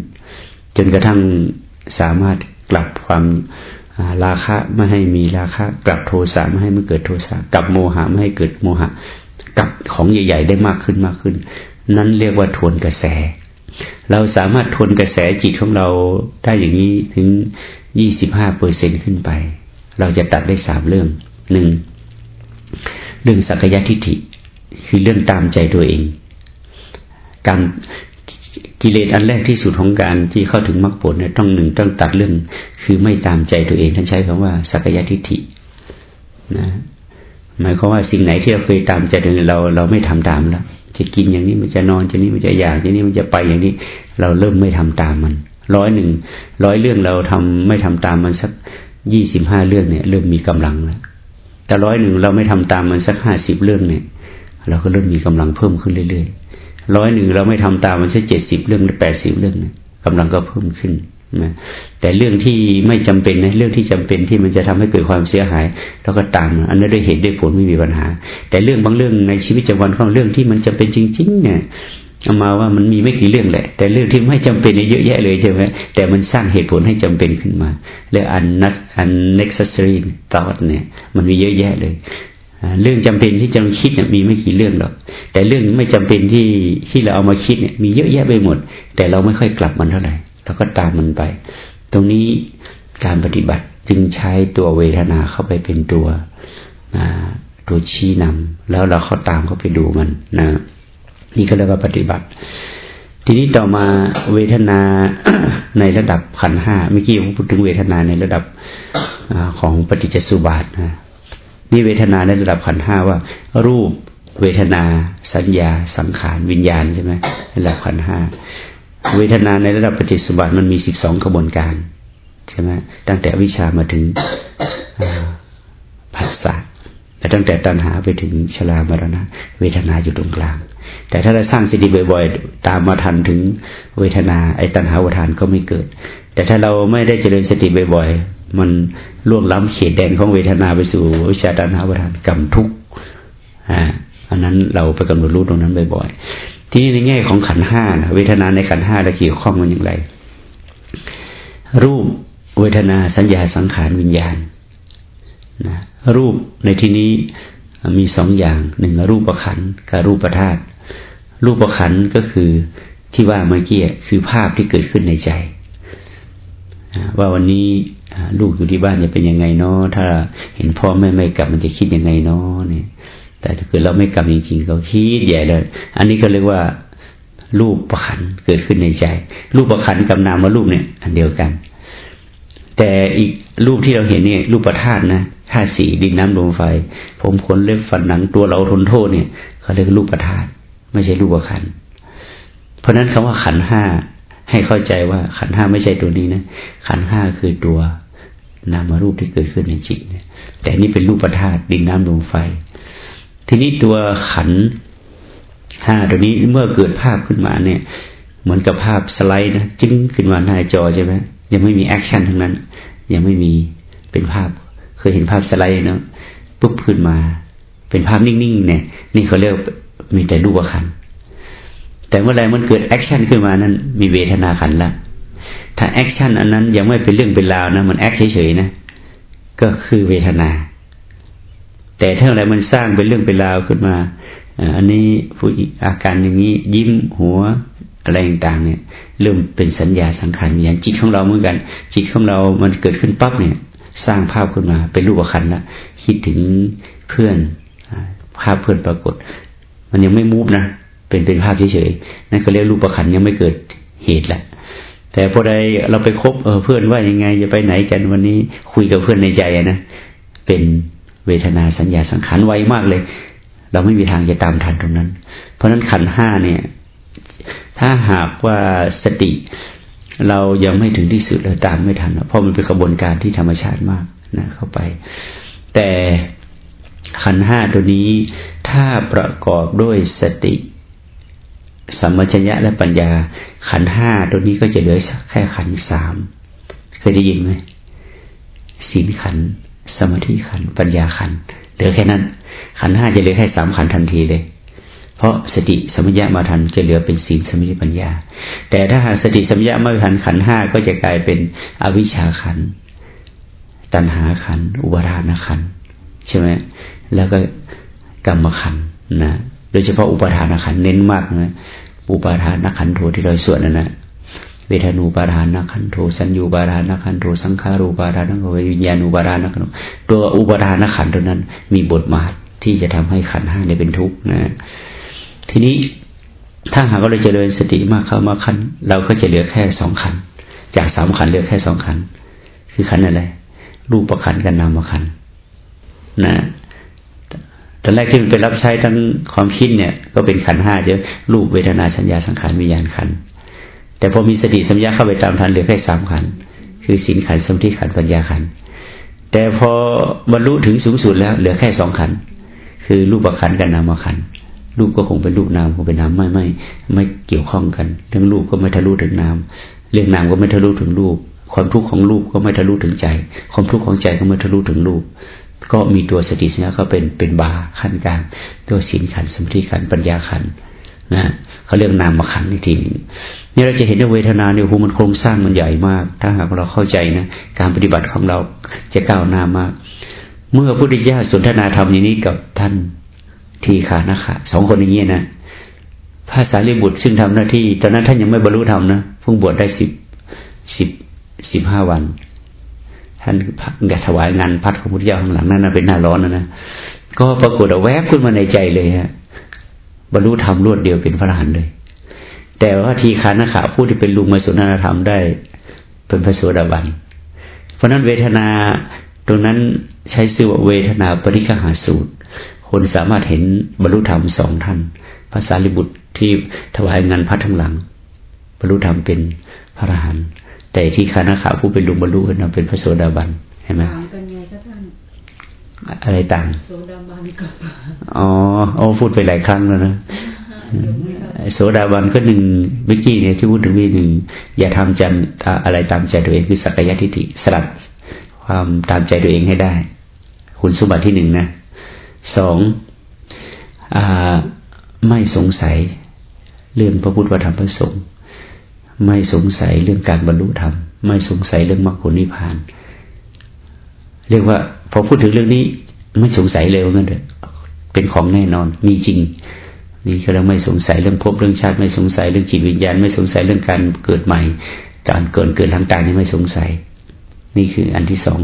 จนกระทั่งสามารถกลับความราคะไม่ให้มีราคะ กลับโทสะไม่ให้มันเกิดโทสะกลับโมหะไม่ให้เกิดโมหะกลับของใหญ่ ๆ ได้มากขึ้นมากขึ้น นั้นเรียกว่าทวนกระแส เราสามารถทวนกระแสจิตของเราได้อย่างนี้ถึง ยี่สิบห้าเปอร์เซ็นขึ้นไป เราจะตัดได้สามเรื่องหนึ่งเรื่องสักยะทิฏฐิ คือเรื่องตามใจตัวเองการกิเลสอันแรกที่สุดของการที่เข้าถึงมรรคผลเนี่ยต้องหนึ่งต้องตัดเรื่อง คือไม่ตามใจตัวเองท่านใช้คำว่าสักยะทิฏฐินะหมายความว่าสิ่งไหนที่เราเคยตามใจตัวเองเราเราไม่ทำตามแล้วจะกินอย่างนี้มันจะนอนอย่างนี้มันจะอยากอย่างนี้มันจะไปอย่างนี้ เราเริ่มไม่ทำตามมัน ร้อยหนึ่งร้อยเรื่องเราทำไม่ทำตามมันสักยี่สิบห้าเรื่องเนี่ย เริ่มมีกำลังแล้วแต่ร้อยหนึ่งเราไม่ทำตามมันสักห้าสิบเรื่องเนี่ย เราก็เริ่มมีกำลังเพิ่มขึ้นเรื่อยๆร้อยหนึ่งเราไม่ทำตามมันสักเจ็ดสิบเรื่องหรือแปดสิบเรื่องเนี่ยกำลังก็เพิ่มขึ้นนะแต่เรื่องที่ไม่จำเป็นนะเรื่องที่จำเป็นที่มันจะทำให้เกิดความเสียหายเราก็ตาม อันนั้นด้วยเหตุด้วยผลไม่มีปัญหา แต่เรื่องบางเรื่องในชีวิตประจำวันของเรื่องที่มันจำเป็นจริง ๆ เนี่ย เอามาว่ามันมีไม่กี่เรื่องแหละ แต่เรื่องที่ไม่จำเป็นเยอะแยะเลยใช่ไหมแต่มันสร้างเหตุผลให้จำเป็นขึ้นมาเรื่องอันนัดอัน necessary thought เนี่ย มันมีเยอะแยะเลยเรื่องจำเป็นที่จะคิดเนี่ยมีไม่กี่เรื่องหรอก แต่เรื่องไม่จำเป็นที่ที่เราเอามาคิดเนี่ย มีเยอะแยะไปหมด แต่เราไม่ค่อยกลับมันเท่าไหร่เราก็ตามมันไป ตรงนี้การปฏิบัติจึงใช้ตัวเวทนาเข้าไปเป็นตัวตัวชี้นำแล้วเราเข้าตามเข้าไปดูมันนะ นี่ก็เรียกว่าปฏิบัติ ทีนี้ต่อมาเวทนาในระดับขันห้าเมื่อกี้ผมพูดถึงเวทนาในระดับอของปฏิจจสุบาทนะนี่เวทนาในระดับขันห้าว่า รูปเวทนา สัญญา สังขารวิญญาณใช่ไหมระดับขันห้าเวทนาในระดับปฏิสุบัติมันมีสิบสองกระบวนการใช่ไหมตั้งแต่วิชามาถึง ตั้งแต่ตัณหาไปถึงชรามรณะ เวทนาอยู่ตรงกลาง แต่ถ้าเราสร้างสติบ่อย ๆ ตามมาทันถึงเวทนาไอ้ตัณหาวทานก็ไม่เกิด แต่ถ้าเราไม่ได้เจริญสติบ่อยๆ มันล่วงล้ำเขตแดนของเวทนาไปสู่วิชาตัณหาวทานกรรมทุกข์อ่าอันนั้นเราไปกำหนดรู้ตรงนั้นบ่อยๆ ที่ในแง่ของขันห้าเวทนาในขันห้าเราเกี่ยวข้องมันอย่างไร รูปเวทนาสัญญาสังขารวิญญาณ นะรูปในที่นี้มีสองอย่างหนึ่งรูปประขันกับรูปประธาตรูปประขันก็คือที่ว่าเมื่อกี้คือภาพที่เกิดขึ้นในใจ ว่าวันนี้ลูกอยู่ที่บ้านจะเป็นยังไงเนาะถ้าเห็นพ่อแม่ไม่กลับมันจะคิดยังไงเนาะเนี่ย แต่ถ้าเกิดเราไม่กลับจริงๆเขาคิดใหญ่เลย อันนี้ก็เรียกว่ารูปประขันเกิดขึ้นในใจ รูปประขันกับนามารูปเนี่ย อันเดียวกัน แต่อีกรูปที่เราเห็นเนี่ย รูปประธาตุนะธาตุสี่ดินน้ำลมไฟ ผมขนเล็บฟันหนังตัวเราทนโทษเนี่ยเขาเรียกรูปธาตุไม่ใช่รูปขันเพราะนั้นคำว่าขันธ์ห้าให้เข้าใจว่าขันธ์ห้าไม่ใช่ตัวนี้นะขันธ์ห้าคือตัวนามรูปที่เกิดขึ้นในจิตเนี่ย แต่นี่เป็นรูปธาตุดินน้ำลมไฟ ทีนี้ตัวขันธ์ห้าตัวนี้เมื่อเกิดภาพขึ้นมาเนี่ย เหมือนกับภาพสไลด์นะจิ้งขึ้นมาหน้าจอใช่ไหม ยังไม่มี action ทั้งนั้น ยังไม่มีเป็นภาพ เคยเห็นภาพสไลด์เนาะปุ๊บขึ้นมา เป็นภาพนิ่งๆเนี่ย นี่เขาเรียกมีแต่รูปขันธ์แต่เมื่อไรมันเกิด action ขึ้นมานั้น มีเวทนาขันธ์ละถ้า action อันนั้นยังไม่เป็นเรื่องเป็นราวนะมัน act เฉยๆนะก็คือเวทนา แต่ถ้าอะไรมันสร้างเป็นเรื่องเป็นราวขึ้นมาอันนี้ผู้อาการอย่างนี้ยิ้มหัว อะไรต่างๆเนี่ยเริ่มเป็นสัญญาสังขารวิญญาณจิตของเราเหมือนกัน จิตของเรามันเกิดขึ้นปั๊บเนี่ย สร้างภาพขึ้นมาเป็นรูปขันละคิดถึงเพื่อนภาพเพื่อนปรากฏ มันยังไม่มูฟนะเป็นเป็นภาพเฉยๆนั่นก็เรียกรูปขันยังไม่เกิดเหตุแหละแต่พอใดเราไปคบเออเพื่อนว่ายังไงจะไปไหนกันวันนี้คุยกับเพื่อนในใจนะเป็นเวทนาสัญญาสังขารไวมากเลย เราไม่มีทางจะตามทันตรงนั้น เพราะฉะนั้นขันห้าเนี่ย ถ้าหากว่าสติ เรายังไม่ถึงที่สุดเราตามไม่ทันเพราะมันเป็นกระบวนการที่ธรรมชาติมากนะเข้าไป แต่ขันห้าตัวนี้ถ้าประกอบด้วยสติสัมมชัญญะและปัญญา ขันห้าตัวนี้ก็จะเหลือแค่ขันสามเคยได้ยินไหมศีลขันสมาธิขันปัญญาขันเหลือแค่นั้น ขันห้าจะเหลือแค่สามขันทันทีเลย เพราะสติสัมมยะมาทันจะเหลือเป็นศีลสมาธิปัญญา แต่ถ้าหากสติสัมยะไม่ทันขันห้าก็จะกลายเป็นอวิชชาขัน ตัณหาขัน อุปาทานขันใช่ไหมแล้วก็กรรมขันนะโดยเฉพาะอุปทานขันเน้นมากนะอุปทานขันโทที่เราสวดนั่นนะเวทนูปาทานขันโทสัญญูปาทานขันโทสังขารูปาทานขันโทวิญญาณูปาทานขันโทตัวอุปทานขันตัวนั้น มีบทบาทที่จะทำให้ขันห้าเนี่ยเป็นทุกข์นะ ทีนี้ถ้าหากเราเจริญสติมากเข้ามากขันเราก็จะเหลือแค่สองขันจากสามขันเหลือแค่สองขันคือขันอะไรรูปประขันกับนามขันนะตอนแรกที่มันไปรับใช้ทั้งความคิดเนี่ย ก็เป็นขันห้าเยอะรูปเวทนาสัญญาสังขารวิญญาณขันแต่พอมีสติสัมยาเข้าไปตามทันเหลือแค่สามขันคือสินขันสมธิขันปัญญาขันแต่พอบรรลุถึงสูงสุดแล้ว เหลือแค่สองขันคือรูปขันกับนามขัน รูปก็คงเป็นรูปนามคงเป็นนามไม่ไม่ไม่เกี่ยวข้องกันเรื่องรูปก็ไม่ทะลุถึงนามเรื่องนามก็ไม่ทะลุถึงรูป ความทุกข์ของรูปก็ไม่ทะลุถึงใจ ความทุกข์ของใจก็ไม่ทะลุถึงรูป ก็มีตัวสติสัญญาก็เป็นเป็นบาขั้นกลางตัวสินขันสมาธิขันปัญญาขันนะเขาเรียกนามขันอีกทีนึงนี่เราจะเห็นว่าเวทนาเนี่ยโหมันโครงสร้างมันใหญ่มาก ถ้าหากเราเข้าใจนะการปฏิบัติของเราจะก้าวหน้ามาก เมื่อพุทธิยถาสนทนาธรรมอย่างนี้กับท่าน ทีขานะคะสองคนอย่างนี้นะพระสารีบุตรซึ่งทำหน้าที่ ตอนนั้นท่านยังไม่บรรลุธรรมนะเพิ่งบวชได้สิบสิบสิบห้าวัน ท่านแกถวายงานพัดของพุทธเจ้าข้างหลังนั่นเป็นหน้าร้อนนะนะก็ปรากฏเอาแวบขึ้นมาในใจเลยฮะบรรลุธรรมรวดเดียวเป็นพระอรหันต์เลย แต่ว่าทีคานะขาผู้ที่เป็นลุงมาสุนทรธรรมได้เป็นพระโสดาบัน เพราะนั้นเวทนาตรงนั้นใช้ชื่อว่าเวทนาปริฆหาสูตร คนสามารถเห็นบรรลุธรรมสองท่านภาษาลิบุตรที่ถวายงานพัดทั้งหลัง บรรลุธรรมเป็นพระอรหันต์แต่ที่คณะขาผู้เป็นลุงบรรลุกันเป็นพระโสดาบันเห็นไหมต่างกันไงท่านอะไรต่างโสดาบันกับอ๋อโอ้พูดไปหลายครั้งแล้วนะโสดาบันก็หนึ่งเมื่อกี้เนี่ยที่พูดถึงมีหนึ่งอย่าทำจันอะไรตามใจตัวเองคือสักยะทิฏฐิสลัดความตามใจตัวเองให้ได้ คุณสมบัติที่หนึ่งนะ สองอไม่สงสัยเรื่องพระพุทธธรรมพระสงฆ์ไม่สงสัยเรื่องการบรรลุธรรม ไม่สงสัยเรื่องมรรคผลนิพพาน เรียกว่าพอพูดถึงเรื่องนี้ ไม่สงสัยเลยว่างั้นเถอะเป็นของแน่นอน มีจริง นี่ก็เราไม่สงสัยเรื่องภพเรื่องชาติ ไม่สงสัยเรื่องจิตวิญญาณ ไม่สงสัยเรื่องการเกิดใหม่ การเกิดเกิดต่างๆนี่ไม่สงสัย นี่คืออันที่สอง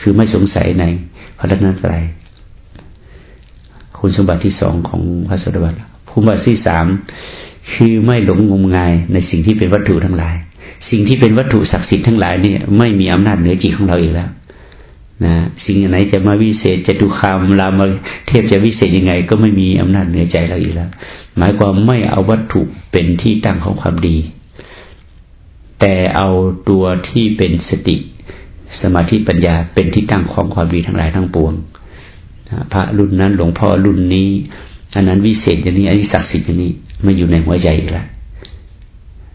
คือไม่สงสัยในพระรัตนตรัย คุณสมบัติที่สองของพระสดาบันภูมิบัติที่สามคือไม่หลงงมงายในสิ่งที่เป็นวัตถุทั้งหลาย สิ่งที่เป็นวัตถุศักดิ์สิทธิ์ทั้งหลายเนี่ยไม่มีอำนาจเหนือจิตของเราอีกแล้วนะสิ่งไหนจะมาวิเศษจะดูคามลามาเทพจะวิเศษยังไง ก็ไม่มีอำนาจเหนือใจเราอีกแล้ว หมายความไม่เอาวัตถุเป็นที่ตั้งของความดี แต่เอาตัวที่เป็นสติ สมาธิปัญญาเป็นที่ตั้งของความดีทั้งหลายทั้งปวง พระรุ่นนั้น หลวงพ่อรุ่นนี้ อันนั้นวิเศษอย่างนี้อันนี้ศักดิ์สิทธิ์อย่างนี้ไม่อยู่ในหัวใจอีกแล้ว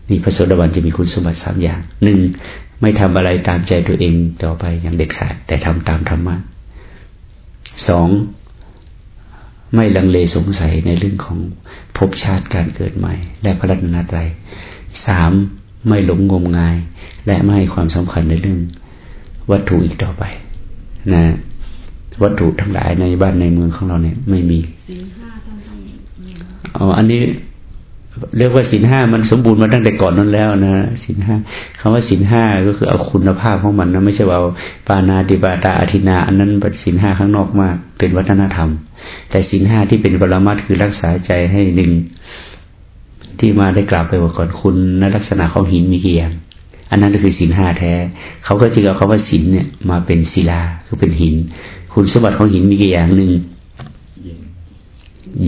นี่พระโสดาบันจะมีคุณสมบัติสามอย่างหนึ่งไม่ทำอะไรตามใจตัวเองต่อไปอย่างเด็ดขาด แต่ทำตามธรรมะสองไม่ลังเลสงสัยในเรื่องของภพชาติการเกิดใหม่ และพระรัตนตรัยสามไม่หลงงมงาย และไม่ให้ความสำคัญในเรื่องวัตถุอีกต่อไป นะ วัตถุทั้งหลายในบ้านในเมืองของเราเนี่ย ไม่มีอ๋ออันนี้เรียกว่าสินห้ามันสมบูรณ์มาตั้งแต่ก่อนนั้นแล้วนะสินห้าคำว่าสินห้าก็คือเอาคุณภาพของมันนะไม่ใช่ว่าปานาติปาตาอธินา อันนั้นเป็นสินห้าข้างนอกมาก เป็นวัฒนธรรม แต่สินห้าที่เป็นปรมัตคือรักษาใจให้หนึ่งที่มาได้กล่าวไปว่าก่อนคุณในลักษณะของหินมีกี่อย่างอันนั้นก็คือสินห้าแท้ เขาก็จึงเอาคำว่าสินเนี่ยมาเป็นศิลาคือเป็นหิน คุณสมบัติของหินมีกี่อย่างหนึ่ง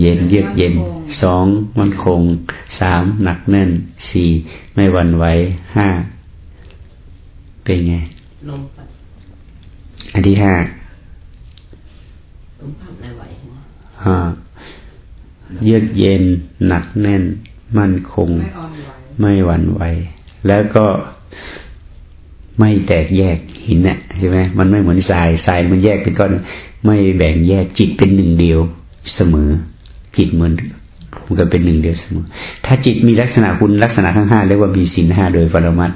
เย็นเยือกเย็นสองมันคงสามหนักแน่นสี่ไม่หวั่นไหวห้าเป็นไงอันที่ห้าห้าเยือกเย็น หนักแน่น มั่นคง ไม่หวั่นไหวแล้วก็ ไม่แตกแยกหินเนี่ยใช่ไหมมันไม่เหมือนทรายทรายมันแยกเป็นก้อน ไม่แบ่งแยกจิตเป็นหนึ่งเดียวเสมอ จิตเหมือนมันก็เป็นหนึ่งเดียวเสมอ ถ้าจิตมีลักษณะคุณลักษณะทั้งห้าเรียกว่ามีศีลห้าโดยปรมัต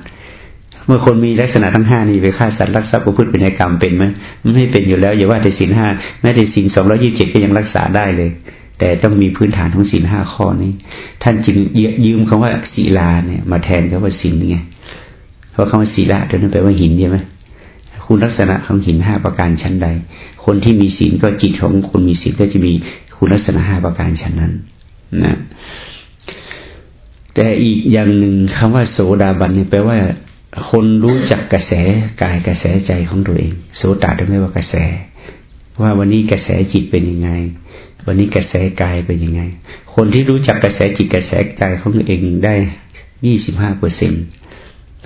เมื่อคนมีลักษณะทั้งห้านี้ไปฆ่าสัตว์รักทรัพย์ประพฤติเป็นกรรมเป็นไหมมันไม่เป็นอยู่แล้วอย่าว่าแต่ศีลห้าแม้แต่ศีลสองร้อยี่สิบเจ็ดก็ยังรักษาได้เลย แต่ต้องมีพื้นฐานของศีลห้าข้อนี้ ท่านจึงยืมคำว่าศีลาเนี่ย มาแทนคำว่าศีลไง เพราะคำว่าศีลาตัวนั้นแปลว่าหินใช่ไหมคุณลักษณะของหินห้าประการชั้นใด คนที่มีศีลก็จิตของคนมีศีลก็จะมีคุณลักษณะห้าประการฉะนั้นนะแต่อีกอย่างหนึ่งคำว่าโสดาบันเนี่ยแปลว่า คนรู้จักกระแสกายกระแสใจของตัวเอง โสตาไม่ว่ากระแส ว่าวันนี้กระแสจิตเป็นยังไง วันนี้กระแสกายเป็นยังไง คนที่รู้จักกระแสจิตกระแสกายของตัวเองได้ยี่สิบห้าเปอร์เซ็นต์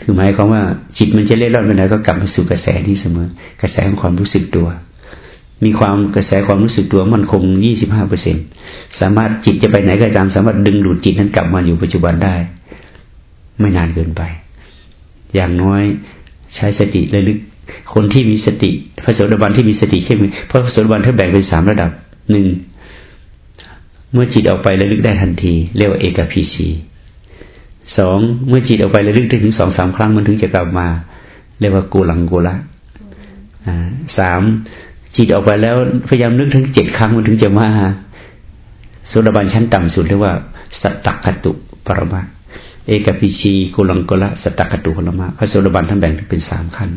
คือหมายความว่าจิตมันจะเล่นร่อนไปไหนก็กลับมาสู่กระแสนี้เสมอ กระแสของความรู้สึกตัว มีความกระแสความรู้สึกตัวมันคงยี่สิบห้าเปอร์เซ็นสามารถจิตจะไปไหนก็ตามสามารถดึงดูดจิตนั้นกลับมาอยู่ปัจจุบันได้ ไม่นานเกินไป อย่างน้อยใช้สติระลึก คนที่มีสติพระโสดาบันที่มีสติเข้มเพราะพระโสดาบันถ้าแบ่งเป็นสามระดับหนึ่งเมื่อจิตออกไประลึกได้ทันที เรียกว่าเอกพีชี สองเมื่อจิตออกไประลึกได้ถึงสองสามครั้งมันถึงจะกลับมา เรียกว่าโกลังโกละสามจิตออกไปแล้วพยายามนึกถึงเจ็ดครั้งมันถึงจะมาโสดาบันชั้นต่ำสุดเรียกว่า สัตตคตุปรมาเอกปิชีกุลังกุละสัตตคตุปรมาพระโสดาบันท่านแบ่งเป็นสามขั้น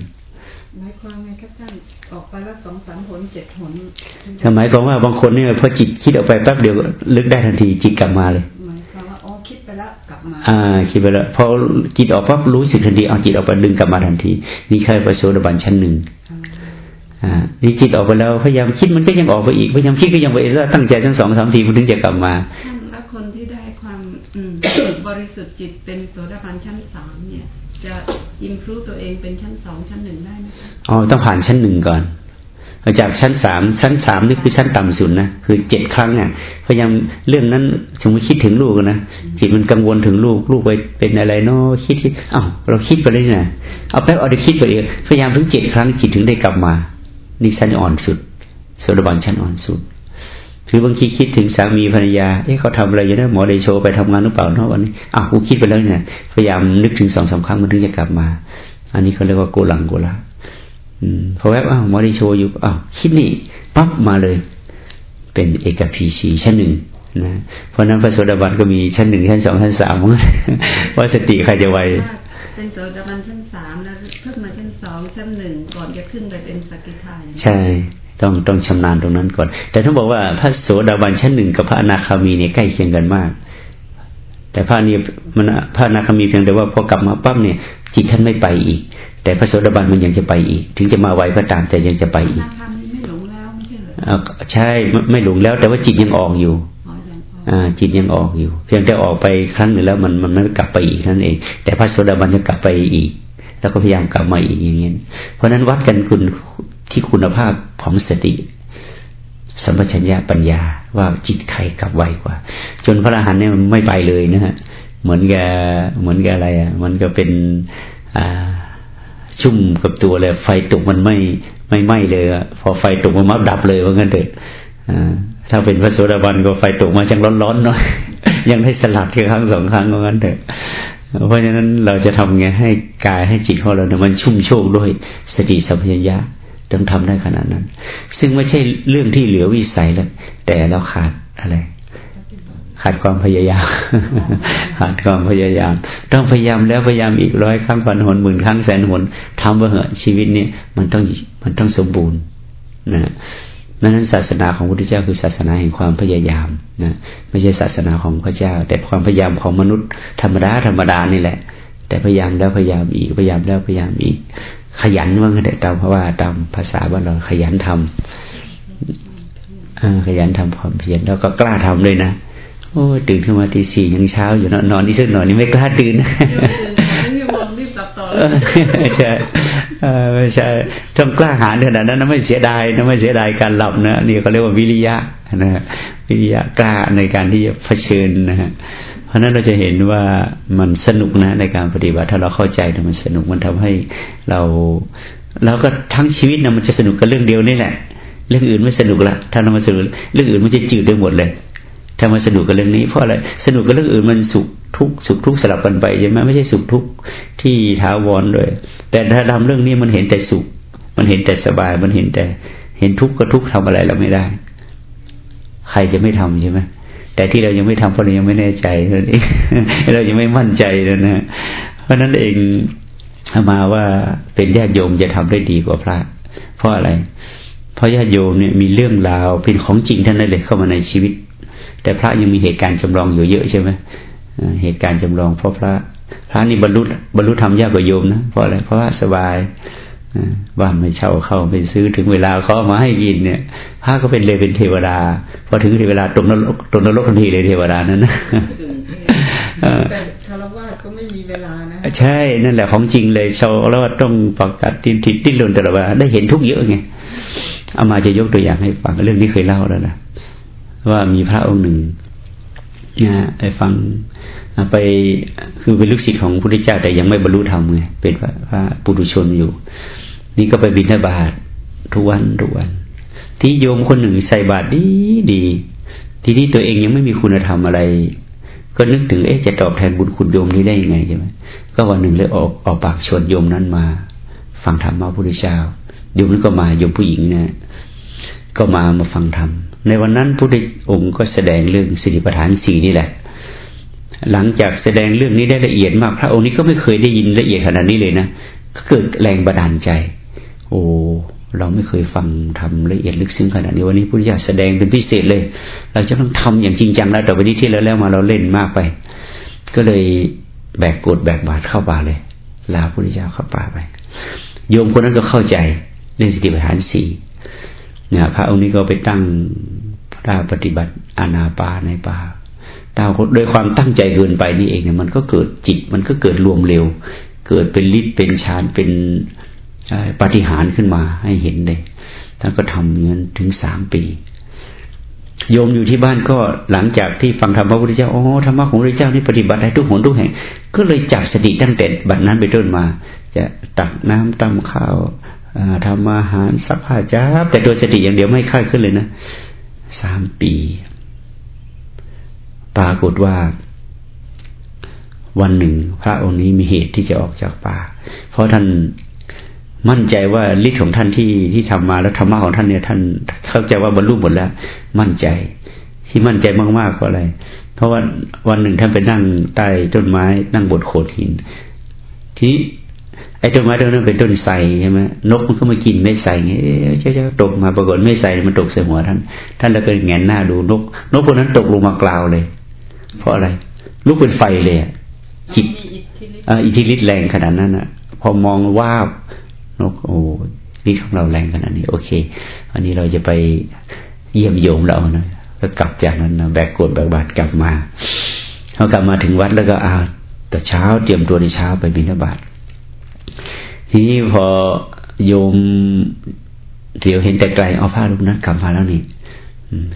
หมายความไงครับท่านออกไปแล้วสองสามหนเจ็ดหนหมายความว่าบางคนเนี่ยพอจิตคิดออกไปแป๊บเดียวลึกได้ทันทีจิตกลับมาเลย อ่าคิดไปแล้วพอจิตออกปั๊บรู้สึกทันทีเอาจิตออกไปดึงกลับมาทันทีนี่แค่พระโสดาบันชั้นหนึ่งอ่านี่จิตออกไปแล้วพยายามคิดมันก็ยังออกไปอีกพยายามคิดก็ยังไปแล้วตั้งใจทั้งสองสามทีมันถึงจะกลับมาแล้วคนที่ได้ความบริสุทธิ์จิตเป็นโสดาบันชั้นสามเนี่ย จะอินฟลูตัวเองเป็นชั้นสองชั้นหนึ่งได้ไหมอ๋อต้องผ่านชั้นหนึ่งก่อน จากชั้นสามชั้นสามนี่คือชั้นต่ำสุดนะคือเจ็ดครั้งเนี่ยพยายามเรื่องนั้นสมมติคิดถึงลูกนะจิตมันกังวลถึงลูกลูกไปเป็นอะไรเนาะคิดที่อ้าวเราคิดไปเลยนะเอาแป๊บเอาได้คิดไปเองพยายามถึงเจ็ดครั้งจิตถึงได้กลับมา นี่ชั้นอ่อนสุดโสดาบันชั้นอ่อนสุดคือบางทีคิดถึงสามีภรรยา เอ๊ะเขาทำอะไรอยู่นะหมอได้โชว์ไปทำงานหรือเปล่าเนาะวันนี้อ้าวกูคิดไปแล้วเนี่ย พยายามนึกถึงสองสาครั้งมันถึงจะกลับมา อันนี้เขาเรียกว่าโกลังโกละ พอแวบอ้าวหมอได้โชว์อยู่อ้าวคิดนี่ปั๊บมาเลย เป็นเอกพีชีชั้นหนึ่งนะเพราะนั้นพระโสดาบันก็มีชั้นหนึ่งชั้นสองชั้นสามว่าสติใครจะไวเป็นโสดาบันชั้นสามแล้วขึ้นมาชั้นสองชั้นหนึ่งก่อนจะขึ้นไปเป็นสกิทาใช่ ต้องต้องชำนาญตรงนั้นก่อน แต่ท่านบอกว่าพระโสดาบันชั้นหนึ่งกับพระอนาคามีเนี่ยใกล้เคียงกันมาก แต่พระนี้มันพระอนาคามีเพียงแต่ว่าพอกลับมาปั๊บเนี่ย จิตท่านไม่ไปอีก แต่พระโสดาบันมันยังจะไปอีก ถึงจะมาไวก็ตามแต่ยังจะไปอีกใช่ไม่หลงแล้ว แต่ว่าจิตยังออกอยู่จิตยังออกอยู่ เพียงแต่ออกไปครั้งหนึ่งแล้วมันมันไม่กลับไปอีกนั่นเอง แต่พระโสดาบันจะกลับไปอีก แล้วก็พยายามกลับมาอีกอย่างเงี้ยเพราะนั้นวัดกันคุณที่คุณภาพของสติสัมปชัญญะปัญญาว่าจิตใครกลับไวกว่า จนพระอรหันต์เนี่ยมันไม่ไปเลยนะฮะเหมือนกับเหมือนกับอะไรอะ มันก็เป็นอ่า ชุ่มกับตัวเลย ไฟตกมันไม่ไม่ไหม้เลยอะพอไฟตกมันมับดับเลยว่างั้นเถอะถ้าเป็นพระโสดาบันก็ไฟตกมาจังร้อนๆหน่อยยังให้สลัดแค่ครั้งสองครั้งก็งั้นเถอะเพราะฉะนั้นเราจะทำไงให้กายให้จิตของเราเนี่ยมันชุ่มโชกด้วยสติสัมปชัญญะต้องทำได้ขนาดนั้น ซึ่งไม่ใช่เรื่องที่เหลือวิสัยแล้วแต่เราขาดอะไร ขาดความพยายาม ขาดความพยายาม ต้องพยายามแล้วพยายามอีกร้อยครั้งพันหนหมื่นครั้งแสนหนทำไปเหอะชีวิตนี้มันต้องมันต้องสมบูรณ์นะนั้นศาสนาของพระพุทธเจ้าคือศาสนาแห่งความพยายามนะไม่ใช่ศาสนาของพระเจ้า แต่ความพยายามของมนุษย์ธรรมดาธรรมดานี่แหละ แต่พยายามแล้วพยายามอีกพยายามแล้วพยายามอีก ขยันว่าแต่ตามเพราะว่าตามภาษาบ้านเราขยันทำขยันทำความเพียรแล้วก็กล้าทำเลยนะ อ้ตื่นขึ้นมาตีสี่ยังเช้าอยู่นอนนอนนี่สักหน่อยนี่ไม่กล้าตื่นไม่ใช่ไม่ใช่ต้องกล้าหาญขนาดนั้นไม่เสียดายนะไม่เสียดายการหลับนะนี่เขาเรียกว่าวิริยะนะวิริยะกล้าในการที่จะเผชิญนะฮะเพราะนั้นเราจะเห็นว่ามันสนุกนะ ในการปฏิบัติถ้าเราเข้าใจมันสนุกมันทำให้เราเราก็ทั้งชีวิตนะมันจะสนุกกับเรื่องเดียวนี่แหละ เรื่องอื่นไม่สนุกละถ้าเรามาสนุกเรื่องอื่นมันจะจืดไปหมดเลย ถ้ามสนุกกับเรื่องนี้เพราะอะไรสนุกกับเรื่องอื่นมันสุขทุกสุขทุกสลับกันไปใช่ไหมไม่ใช่สุขทุกที่ท้าวรเลย แต่ถ้าทำเรื่องนี้มันเห็นแต่สุข มันเห็นแต่สบาย มันเห็นแต่ เห็นทุกข์ก็ทุกข์ทำอะไรเราไม่ได้ ใครจะไม่ทำใช่ไหมแต่ที่เรายังไม่ทำเพราะเรายังไม่แน่ใจนั่นเองเรายังไม่มั่นใจแล้วนะเพราะนั้นเองมาว่าเป็นญาติโยมจะทำได้ดีกว่าพระ เพราะอะไร เพราะญาติโยมเนี่ยมีเรื่องราวเป็นของจริงท่านนั้นเลยเข้ามาในชีวิต แต่พระยังมีเหตุการณ์จำลองอยู่เยอะใช่ไหมเหตุการณ์จำลองเพราะพระ พระนี่บรรลุบรรลุธรรมยากกว่าโยมนะเพราะอะไรเพราะว่าสบายบ้านไม่เช่าเข้าไปซื้อถึงเวลาเขามาให้กินเนี่ยพระก็เป็นเลยเป็นเทวดาพอถึงเวลาตรงนรกตรงนรกทันทีเลยเทวดานั้นนะแต่ชาววาก็ไม่มีเวลานะใช่นั่นแหละของจริงเลยชาวละวาต้องประกาศทิ้นทิ้นลนตลอดเวลาได้เห็นทุกเยอะไงเอามาจะยกตัวอย่างให้ฟังเรื่องนี้เคยเล่าแล้วนะ ว่ามีพระองค์หนึ่งนะไปฟังไปคือเป็นลูกศิษย์ของพระพุทธเจ้าแต่ยังไม่บรรลุธรรมไงเป็นพระปุถุชนอยู่ นี่ก็ไปบิณฑบาตทุกวันทุกวัน ที่โยมคนหนึ่งใส่บาตรดีดี ทีนี้ตัวเองยังไม่มีคุณธรรมอะไร ก็นึกถึงเอ๊ะจะตอบแทนบุญคุณโยมนี้ได้ยังไงใช่ไหมก็วันหนึ่งเลยออกออกปากชวนโยมนั้นมา ฟังธรรมมาพระพุทธเจ้าโยมนั้นก็มาโยมผู้หญิงนะ ก็มามาฟังธรรม ในวันนั้นพระพุทธองค์ก็แสดงเรื่องสิริปฐานสี่นี่แหละ หลังจากแสดงเรื่องนี้ได้ละเอียดมาก พระองค์นี้ก็ไม่เคยได้ยินละเอียดขนาดนี้เลยนะก็เกิดแรงบันดาลใจ โอ้เราไม่เคยฟังทำละเอียดลึกซึ้งขนาดนี้วันนี้พุทธเจ้าแสดงเป็นพิเศษเลย เราจะต้องทำอย่างจริงจังแล้วแต่วันนี้ที่แล้วแล้วมาเราเล่นมากไป ก็เลยแบกกดแบกบาดเข้าป่าเลยลาพุทธเจ้าเข้าป่าไป โยมคนนั้นก็เข้าใจเรื่องสติปัฏฐานสี่ เนี่ยพระองค์นี้ก็ไปตั้งพระปฏิบัติอานาปาในป่าถ้าโดยความตั้งใจเกินไปนี่เองเนี่ยมันก็เกิดจิต มันก็เกิดรวมเร็ว เกิดเป็นฤทธิ์เป็นฌานเป็นปฏิหารขึ้นมาให้เห็นเลยท่านก็ทำเงินถึงสามปี โยมอยู่ที่บ้านก็หลังจากที่ฟังธรรมพระพุทธเจ้าโอ้ธรรมะของพระพุทธเจ้านี่ปฏิบัติได้ทุกหนทุกแห่ง ก็เลยจับสติตั้งแต่บัดนั้นไปต้นมา จะตักน้ำตำข้าว ทำอาหารสักผ้าจ้าแต่โดยสติอย่างเดียวไม่ค่ายขึ้นเลยนะสามปี ปรากฏว่า วันหนึ่ง พระองค์นี้มีเหตุที่จะออกจากป่า เพราะท่านมั่นใจว่าฤทธิ์ของท่านที่ที่ทำมาแล้วธรรมะของท่านเนี่ยท่านเข้าใจว่าบรรลุหมดแล้ว มั่นใจ ที่มั่นใจมากๆเพราะอะไร เพราะว่าวันหนึ่งท่านไปนั่งใต้ต้นไม้ นั่งบนโขดหิน ที่ ไอ้ต้นไม้ต้นนั้นเป็นต้นไทรใช่ไหมนกมันก็มากินไม่ใส่ไงเจ้าเจ้าตกมาปรากฏไม่ใส่มันตกใส่หัวท่าน ท่านแล้วก็แงนหน้าดูนก นกพวกนั้นตกลงมากล่าวเลย เพราะอะไรลุกเป็นไฟเลยจิตอิทธิฤทธิ์แรงขนาดนั้นอะ พอมองว่านกโอ้ฤทธิ์ของเราแรงขนาดนี้ โอเค อันนี้เราจะไปเยี่ยมโยมเรานะแล้วกลับจากนั้นนะแบกกดแบกบาดกลับมาเขากลับมาถึงวัดแล้วก็อาแต่เช้าเตรียมตัวในเช้าไปบิณฑบาต ทีนี้พอโยมเดี๋ยวเห็นแต่ไกลเอาผ้าลูกนั้นกลับมาแล้วนี่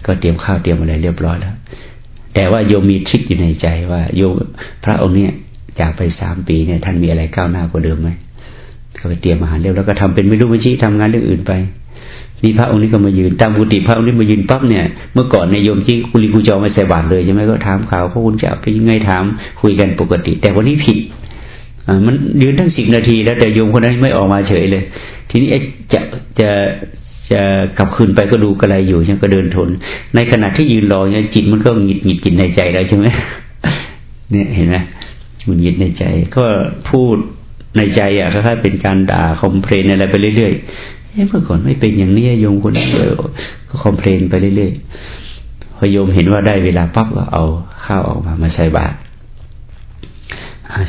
ก็เตรียมข้าวเตรียมอะไรเรียบร้อยแล้ว แต่ว่าโยมมีทริคอยู่ในใจว่าโยมพระองค์เนี่ยจากไปสามปีเนี่ยท่านมีอะไรก้าวหน้ากว่าเดิมไหมก็ไปเตรียมอาหารเรียบแล้วก็ทำเป็นไม่รู้ไม่ชี้ทำงานเรื่องอื่นไปนี่พระองค์นี้ก็มายืนตามกุฏิพระองค์นี้มายืนปั๊บเนี่ย เมื่อก่อนในโยมที่กุลีกุจอมาใส่บาตรเลยใช่ไหมก็ถามข่าวพระคุณจะไปยังไงถามคุยกันปกติ แต่วันนี้ผิด มันยืนทั้งสิบนาทีแล้วแต่โยมคนนั้นไม่ออกมาเฉยเลย ทีนี้จะจะจะกลับคืนไปก็ดูกระไรอยู่ยังก็เดินทน ในขณะที่ยืนรอเนี่ยจิตมันก็หงิดหงิดจิตในใจแล้วใช่ไหมเนี่ยเห็นไหมมันหงิดในใจ ก็พูดในใจอะคล้ายๆเป็นการด่าคอมเพลนอะไรไปเรื่อยๆเมื่อก่อนไม่เป็นอย่างนี้โยมคนนั้นเลยก็คอมเพลนไปเรื่อยๆพอโยมเห็นว่าได้เวลาปั๊บก็เอาข้าวออกมามาใส่บาตร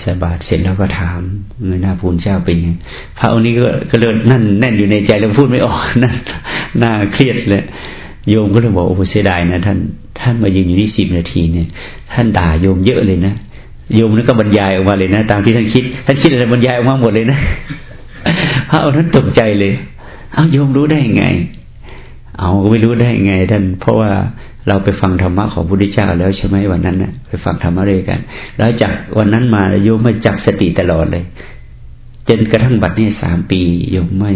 ใส่บาตรเสร็จแล้วก็ถามไม่น่าพูนเจ้าเป็นยังพระองค์นี้ก็ก็เลยนั่นแน่นอยู่ในใจแล้วพูดไม่ออกนั่นน่าเครียดเลยโยมก็เลยบอกโอ้เสียดายนะท่านท่านมายืนอยู่นี่สิบนาทีเนี่ย ท่านด่าโยมเยอะเลยนะโยมนั่นก็บรรยายออกมาเลยนะ ตามที่ท่านคิด ท่านคิดอะไรบรรยายออกมาหมดเลยนะพระองค์ท่านตกใจเลย เอาโยมรู้ได้ยังไง เอาไม่รู้ได้ยังไง ท่านเพราะว่า เราไปฟังธรรมะของพระพุทธเจ้าแล้วใช่ไหมวันนั้นนะไปฟังธรรมะเลยกัน แล้วจากวันนั้นมาโยมมาจับสติตลอดเลยจนกระทั่งบัดนี้สามปีโยมไม่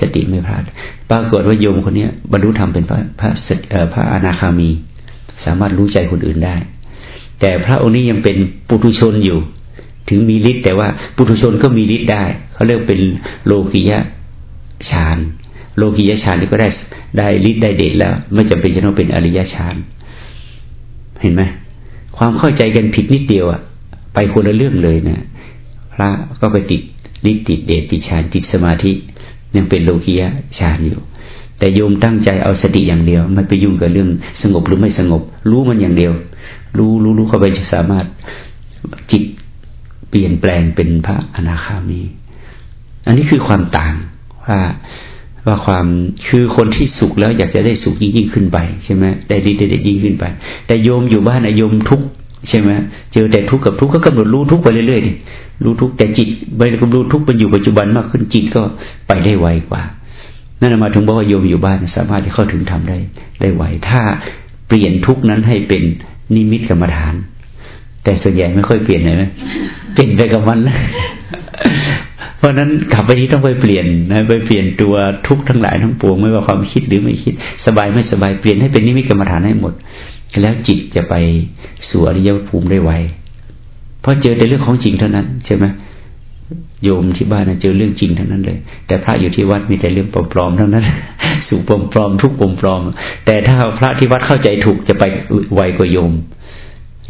สติไม่พลาดปรากฏว่าโยมคนนี้บรรลุธรรมเป็นพระพระพระอนาคามี สามารถรู้ใจคนอื่นได้ แต่พระองค์นี้ยังเป็นปุถุชนอยู่ ถึงมีฤทธิ์แต่ว่าปุถุชนก็มีฤทธิ์ได้เขาเรียกเป็นโลกิยะฌาน โลกิยะฌานนี่ก็ได้ได้ฤทธิ์ได้เดชแล้ว ไม่จำเป็นจะต้องเป็นอริยฌานเห็นไหมความเข้าใจกันผิดนิดเดียวอะไปคนละเรื่องเลยนะพระก็ไปติดฤทธิ์ติดเดชติดฌานติดสมาธิยังเป็นโลกิยะฌานอยู่ แต่โยมตั้งใจเอาสติอย่างเดียว ไม่ไปยุ่งกับเรื่องสงบหรือไม่สงบ รู้มันอย่างเดียว รู้รู้รู้เข้าไปจะสามารถจิตเปลี่ยนแปลงเป็นพระอนาคามี อันนี้คือความต่างว่า ว่าความคือคนที่สุขแล้วอยากจะได้สุขยิ่งยิ่งขึ้นไปใช่ไหมได้ดีได้ยิ่งขึ้นไป แต่โยมอยู่บ้านอโยมทุกใช่ไหมเจอแต่ทุกข์กับทุกข์ก็กำหนดรู้ทุกข์ไปเรื่อยๆดิรู้ทุกข์แต่จิตไปกำหนดรู้ทุกข์เป็นอยู่ปัจจุบันมากขึ้นจิตก็ไปได้ไวกว่านั่นมาถึงบอกว่าโยมอยู่บ้านสามารถที่เข้าถึงทำได้ ได้ไวถ้าเปลี่ยนทุกนั้นให้เป็นนิมิตกรรมฐาน แต่ส่วนใหญ่ไม่ค่อยเปลี่ยนเลยนะเปลี่ยนไปกับมัน เพราะนั้นกลับไปที่ต้องไปเปลี่ยนนะไปเปลี่ยนตัวทุกทั้งหลายทั้งปวงไม่ว่าความคิดหรือไม่คิด สบายไม่สบายเปลี่ยนให้เป็นนิมิตกรรมฐานให้หมด แล้วจิตจะไปสู่อริยภูมิได้ไวเพราะเจอแต่เรื่องของจริงเท่านั้นใช่ไหมโยมที่บ้านนะเจอเรื่องจริงทั้งนั้นเลย แต่พระอยู่ที่วัดมีแต่เรื่องปลอมๆทั้งนั้น สู่ปลอมๆทุกปลอมๆแต่ถ้าพระที่วัดเข้าใจถูกจะไปไวกว่าโยม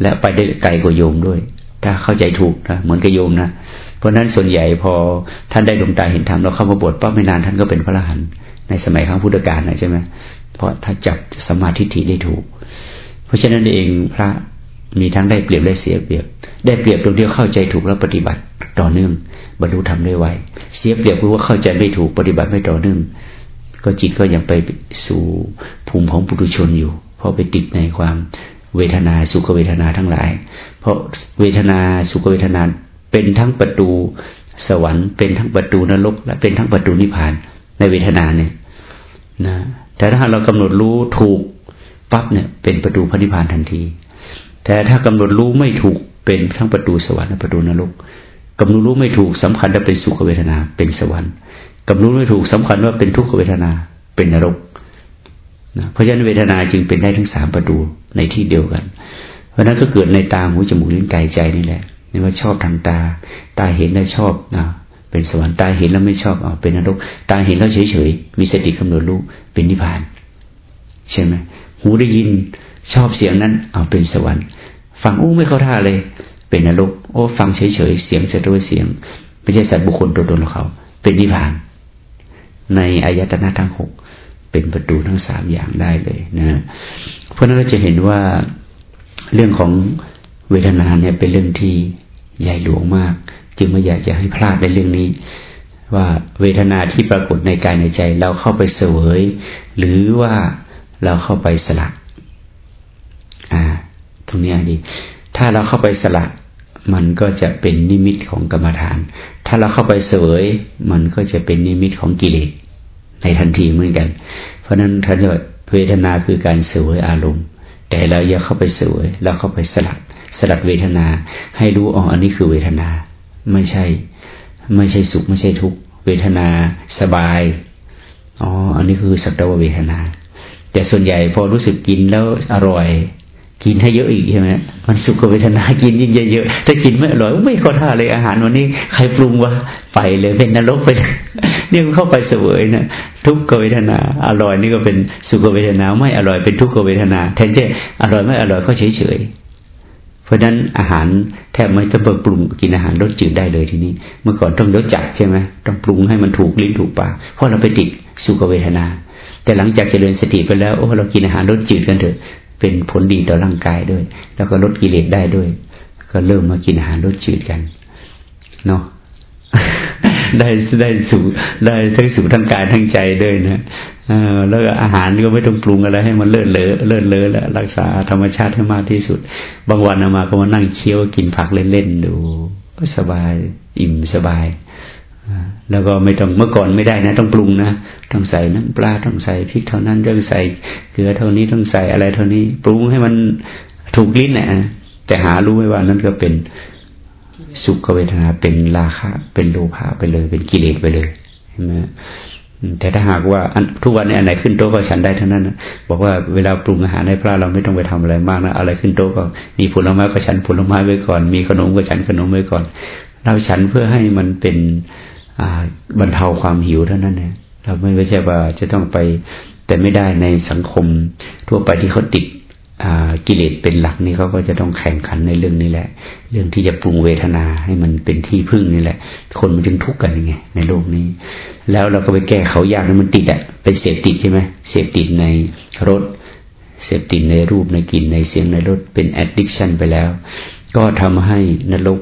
และไปได้ไกลกว่าโยมด้วย ถ้าเข้าใจถูกนะเหมือนกับโยมนะ เพราะนั้นส่วนใหญ่พอท่านได้ดวงตาเห็นธรรมแล้วเข้ามาบวชปั๊บไม่นานท่านก็เป็นพระอรหันต์ในสมัยครั้งพุทธกาลนะใช่ไหมเพราะถ้าจับสมาธิทิได้ถูก เพราะฉะนั้นเองพระมีทั้งได้เปรียบและเสียเปรียบ ได้เปรียบตรงที่เข้าใจถูกแล้วปฏิบัติต่อเนื่อง บรรลุธรรมได้ไวเสียเปรียบคือว่าเข้าใจไม่ถูกปฏิบัติไม่ต่อเนื่อง ก็จิตก็ยังไปสู่ภูมิของปุถุชนอยู่ เพราะไปติดในความเวทนาสุขเวทนาทั้งหลาย เพราะเวทนาสุขเวทนา เป็นทั้งประตูสวรรค์เป็นทั้งประตูนรก และเป็นทั้งประตูนิพพานในเวทนาเนี่ยนะแต่ถ้าเรากำหนดรู้ถูกปั๊บเนี่ย เป็นประตูพระนิพพานทันที แต่ถ้ากำหนดรู้ไม่ถูกเป็นทั้งประตูสวรรค์และประตูนรกกำหนดรู้ไม่ถูกสำคัญว่าเป็นสุขเวทนา เป็นสวรรค์กำหนดไม่ถูกสำคัญว่าเป็นทุกขเวทนา เป็นนรกนะเพราะฉะนั้นเวทนาจึงเป็นได้ทั้งสามประตูในที่เดียวกัน เพราะนั้นก็เกิดในตาหูจมูกลิ้นกายใจนี่แหละ นี่ว่าชอบทางตา ตาเห็นแล้วชอบนะเป็นสวรรค์ตาเห็นแล้วไม่ชอบเอาเป็นนรก ตาเห็นแล้วเฉยเฉยมีสติกำหนดรู้เป็นนิพพาน ใช่ไหมหูได้ยินชอบเสียงนั้น เอาเป็นสวรรค์ฟังอู้ไม่เข้าท่าเลย เป็นนรกโอ้ ฟังเฉยๆเสียงจะด้วยเสียงไม่ใช่สัตว์บุคคลตัวตนของเขา เป็นนิพพาน ในอายตนะทั้งหกเป็นประตูทั้งสามอย่างได้เลยนะ เพราะนั้นเราจะเห็นว่าเรื่องของ เวทนาเนี่ยเป็นเรื่องที่ใหญ่หลวงมาก จึงไม่อยากจะให้พลาดในเรื่องนี้ ว่าเวทนาที่ปรากฏในกายในใจ เราเข้าไปเสวย หรือว่าเราเข้าไปสลักอ่า ตรงนี้ดี ถ้าเราเข้าไปสละ มันก็จะเป็นนิมิตของกรรมฐาน ถ้าเราเข้าไปเสวย มันก็จะเป็นนิมิตของกิเลสในทันทีเหมือนกัน เพราะนั้นท่านว่าเวทนาคือการเสวยอารมณ์ แต่เราอย่าเข้าไปเสวยเราเข้าไปสลัด สลัดเวทนา ให้รู้อ๋ออันนี้คือเวทนา ไม่ใช่ ไม่ใช่สุขไม่ใช่ทุกข์เวทนาสบายอ๋ออันนี้คือสักตวเวทนา แต่ส่วนใหญ่พอรู้สึกกินแล้วอร่อย กินให้เยอะอีกใช่ไหมมันสุขเวทนากินยิ่งเยอะๆถ้ากินไม่อร่อยไม่เข้าท่าเลยอาหารวันนี้ใครปรุงวะไปเลยเป็นนรกไปเนี่ยเข้าไปเสวยนะทุกขเวทนา อร่อยนี่ก็เป็นสุขเวทนา ไม่อร่อยเป็นทุกขเวทนา แทนที่อร่อยไม่อร่อยก็เฉยๆ ราะนั้นอาหารแทบไม่ต้องปรุงกินอาหารรสจืดได้เลยทีนี้ เมื่อก่อนต้องรสจัดใช่ไหมต้องปรุงให้มันถูกลิ้นถูกปากเพราะเราไปติดสุขเวทนา แต่หลังจากเจริญสติไปแล้วโอ้เรากินอาหารรสจืดกันเถอะ เป็นผลดีต่อร่างกายด้วย แล้วก็ลดกิเลสได้ด้วย ก็เริ่มมากินอาหารรสจืดกันเนาะ ได้ได้สู่ได้ทั้งสู่ทั้งกายทั้งใจด้วยนะแล้วก็อาหารก็ไม่ต้องปรุงอะไรให้มันเลิศเลอเลิศเลอแล้วรักษาธรรมชาติให้มากที่สุด บางวันอามาก็มานั่งเคี้ยวกินผักเล่นๆดู ก็สบายอิ่มสบายแล้วก็ไม่ต้องเมื่อก่อนไม่ได้นะ ต้องปรุงนะต้องใส่น้ำปลาต้องใส่พริกเท่านั้นต้องใส่เกลือเท่านี้ต้องใส่อะไรเท่านี้ ปรุงให้มันถูกลิ้นนะแต่หารู้ไหมว่านั่นก็เป็น สุขเวทนาเป็นราคะ เป็นโลภะไปเลย เป็นกิเลสไปเลยใช่ไหมแต่ถ้าหากว่าทุกวันนี้อันไหนขึ้นโต๊ะก็ฉันได้ทั้งนั้นบอกว่าเวลาปรุงอาหารให้พระเราไม่ต้องไปทำอะไรมากนะอะไรขึ้นโต๊ะก็มีผลไม้ก็ฉันผลไม้ไว้ก่อน มีขนมก็ฉันขนมไว้ก่อน เราฉันเพื่อให้มันเป็นบรรเทาความหิวเท่านั้นนี่ยเราไม่ใช่ว่าจะต้องไปแต่ไม่ได้ในสังคมทั่วไปที่เขาติด กิเลสเป็นหลักนี่เขาก็จะต้องแข่งขันในเรื่องนี้แหละ เรื่องที่จะปรุงเวทนาให้มันเป็นที่พึ่งนี่แหละ คนมันจึงทุกข์กันยังไงในโลกนี้ แล้วเราก็ไปแก้เขายากนะมันติดอะเป็นเสพติดใช่ไหมเสพติดในรสเสพติดในรูปในกลิ่นในเสียงในรสเป็น addiction ไปแล้ว ก็ทำให้นรก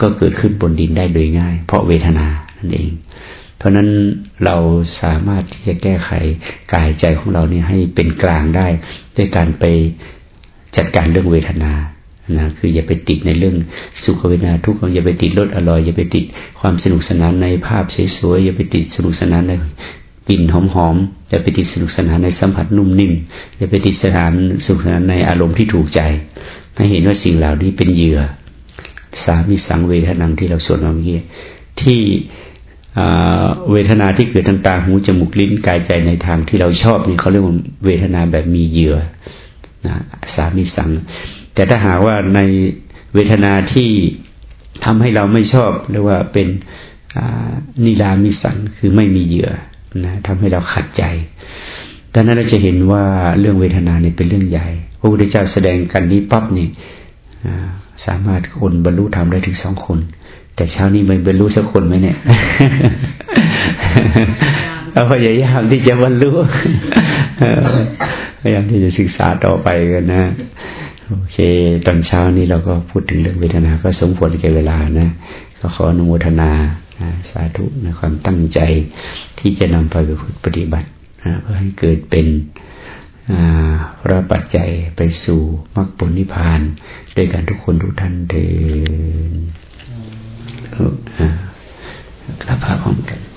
ก็เกิดขึ้นบนดินได้โดยง่าย เพราะเวทนานั่นเอง เพราะนั้นเราสามารถที่จะแก้ไขกายใจของเราเนี่ยให้เป็นกลางได้ ด้วยการไปจัดการเรื่องเวทนานะคืออย่าไปติดในเรื่องสุขเวทนาทุกข์อย่าไปติดรสอร่อย อย่าไปติดความสนุกสนานในภาพสวยๆอย่าไปติดสนุกสนานในกลิ่นหอมๆอย่าไปติดสนุกสนานในสัมผัสนุ่มนิ่มอย่าไปติดสถานสุขสนานในอารมณ์ที่ถูกใจ ให้เห็นว่าสิ่งเหล่านี้เป็นเหยื่อ สามีสังเวทนังที่เราสวดมาเมื่อกี้ที่ เวทนาที่เกิดทางตาหูจมูกลิ้นกายใจในทางที่เราชอบนี่เขาเรียกว่าเวทนาแบบมีเหยื่อนะสามีสัง แต่ถ้าหาว่าในเวทนาที่ทำให้เราไม่ชอบเรียกว่าเป็นนิรามิสังคือไม่มีเหยื่อนะทำให้เราขัดใจดังนั้นเราจะเห็นว่าเรื่องเวทนาเนี่ยเป็นเรื่องใหญ่ พระพุทธเจ้าแสดงกันนี้ปั๊บนี่สามารถคนบรรลุธรรมได้ถึงสองคน แต่เช้านี้ไม่บรรลุสักคนไหมเนี่ยเราพยายามที่จะบรรลุพยายามที่จะศึกษาต่อไปกันนะ โอเค ตอนเช้านี้เราก็พูดถึงเรื่องเวทนา ก็สมควรแก่เวลานะ ก็ขออนุโมทนาสาธุในความตั้งใจที่จะนำไปปฏิบัตินะเพื่อให้เกิดเป็นพระปัจจัยไปสู่มรรคผลนิพพานด้วยกันทุกคนทุกท่านเดิน ก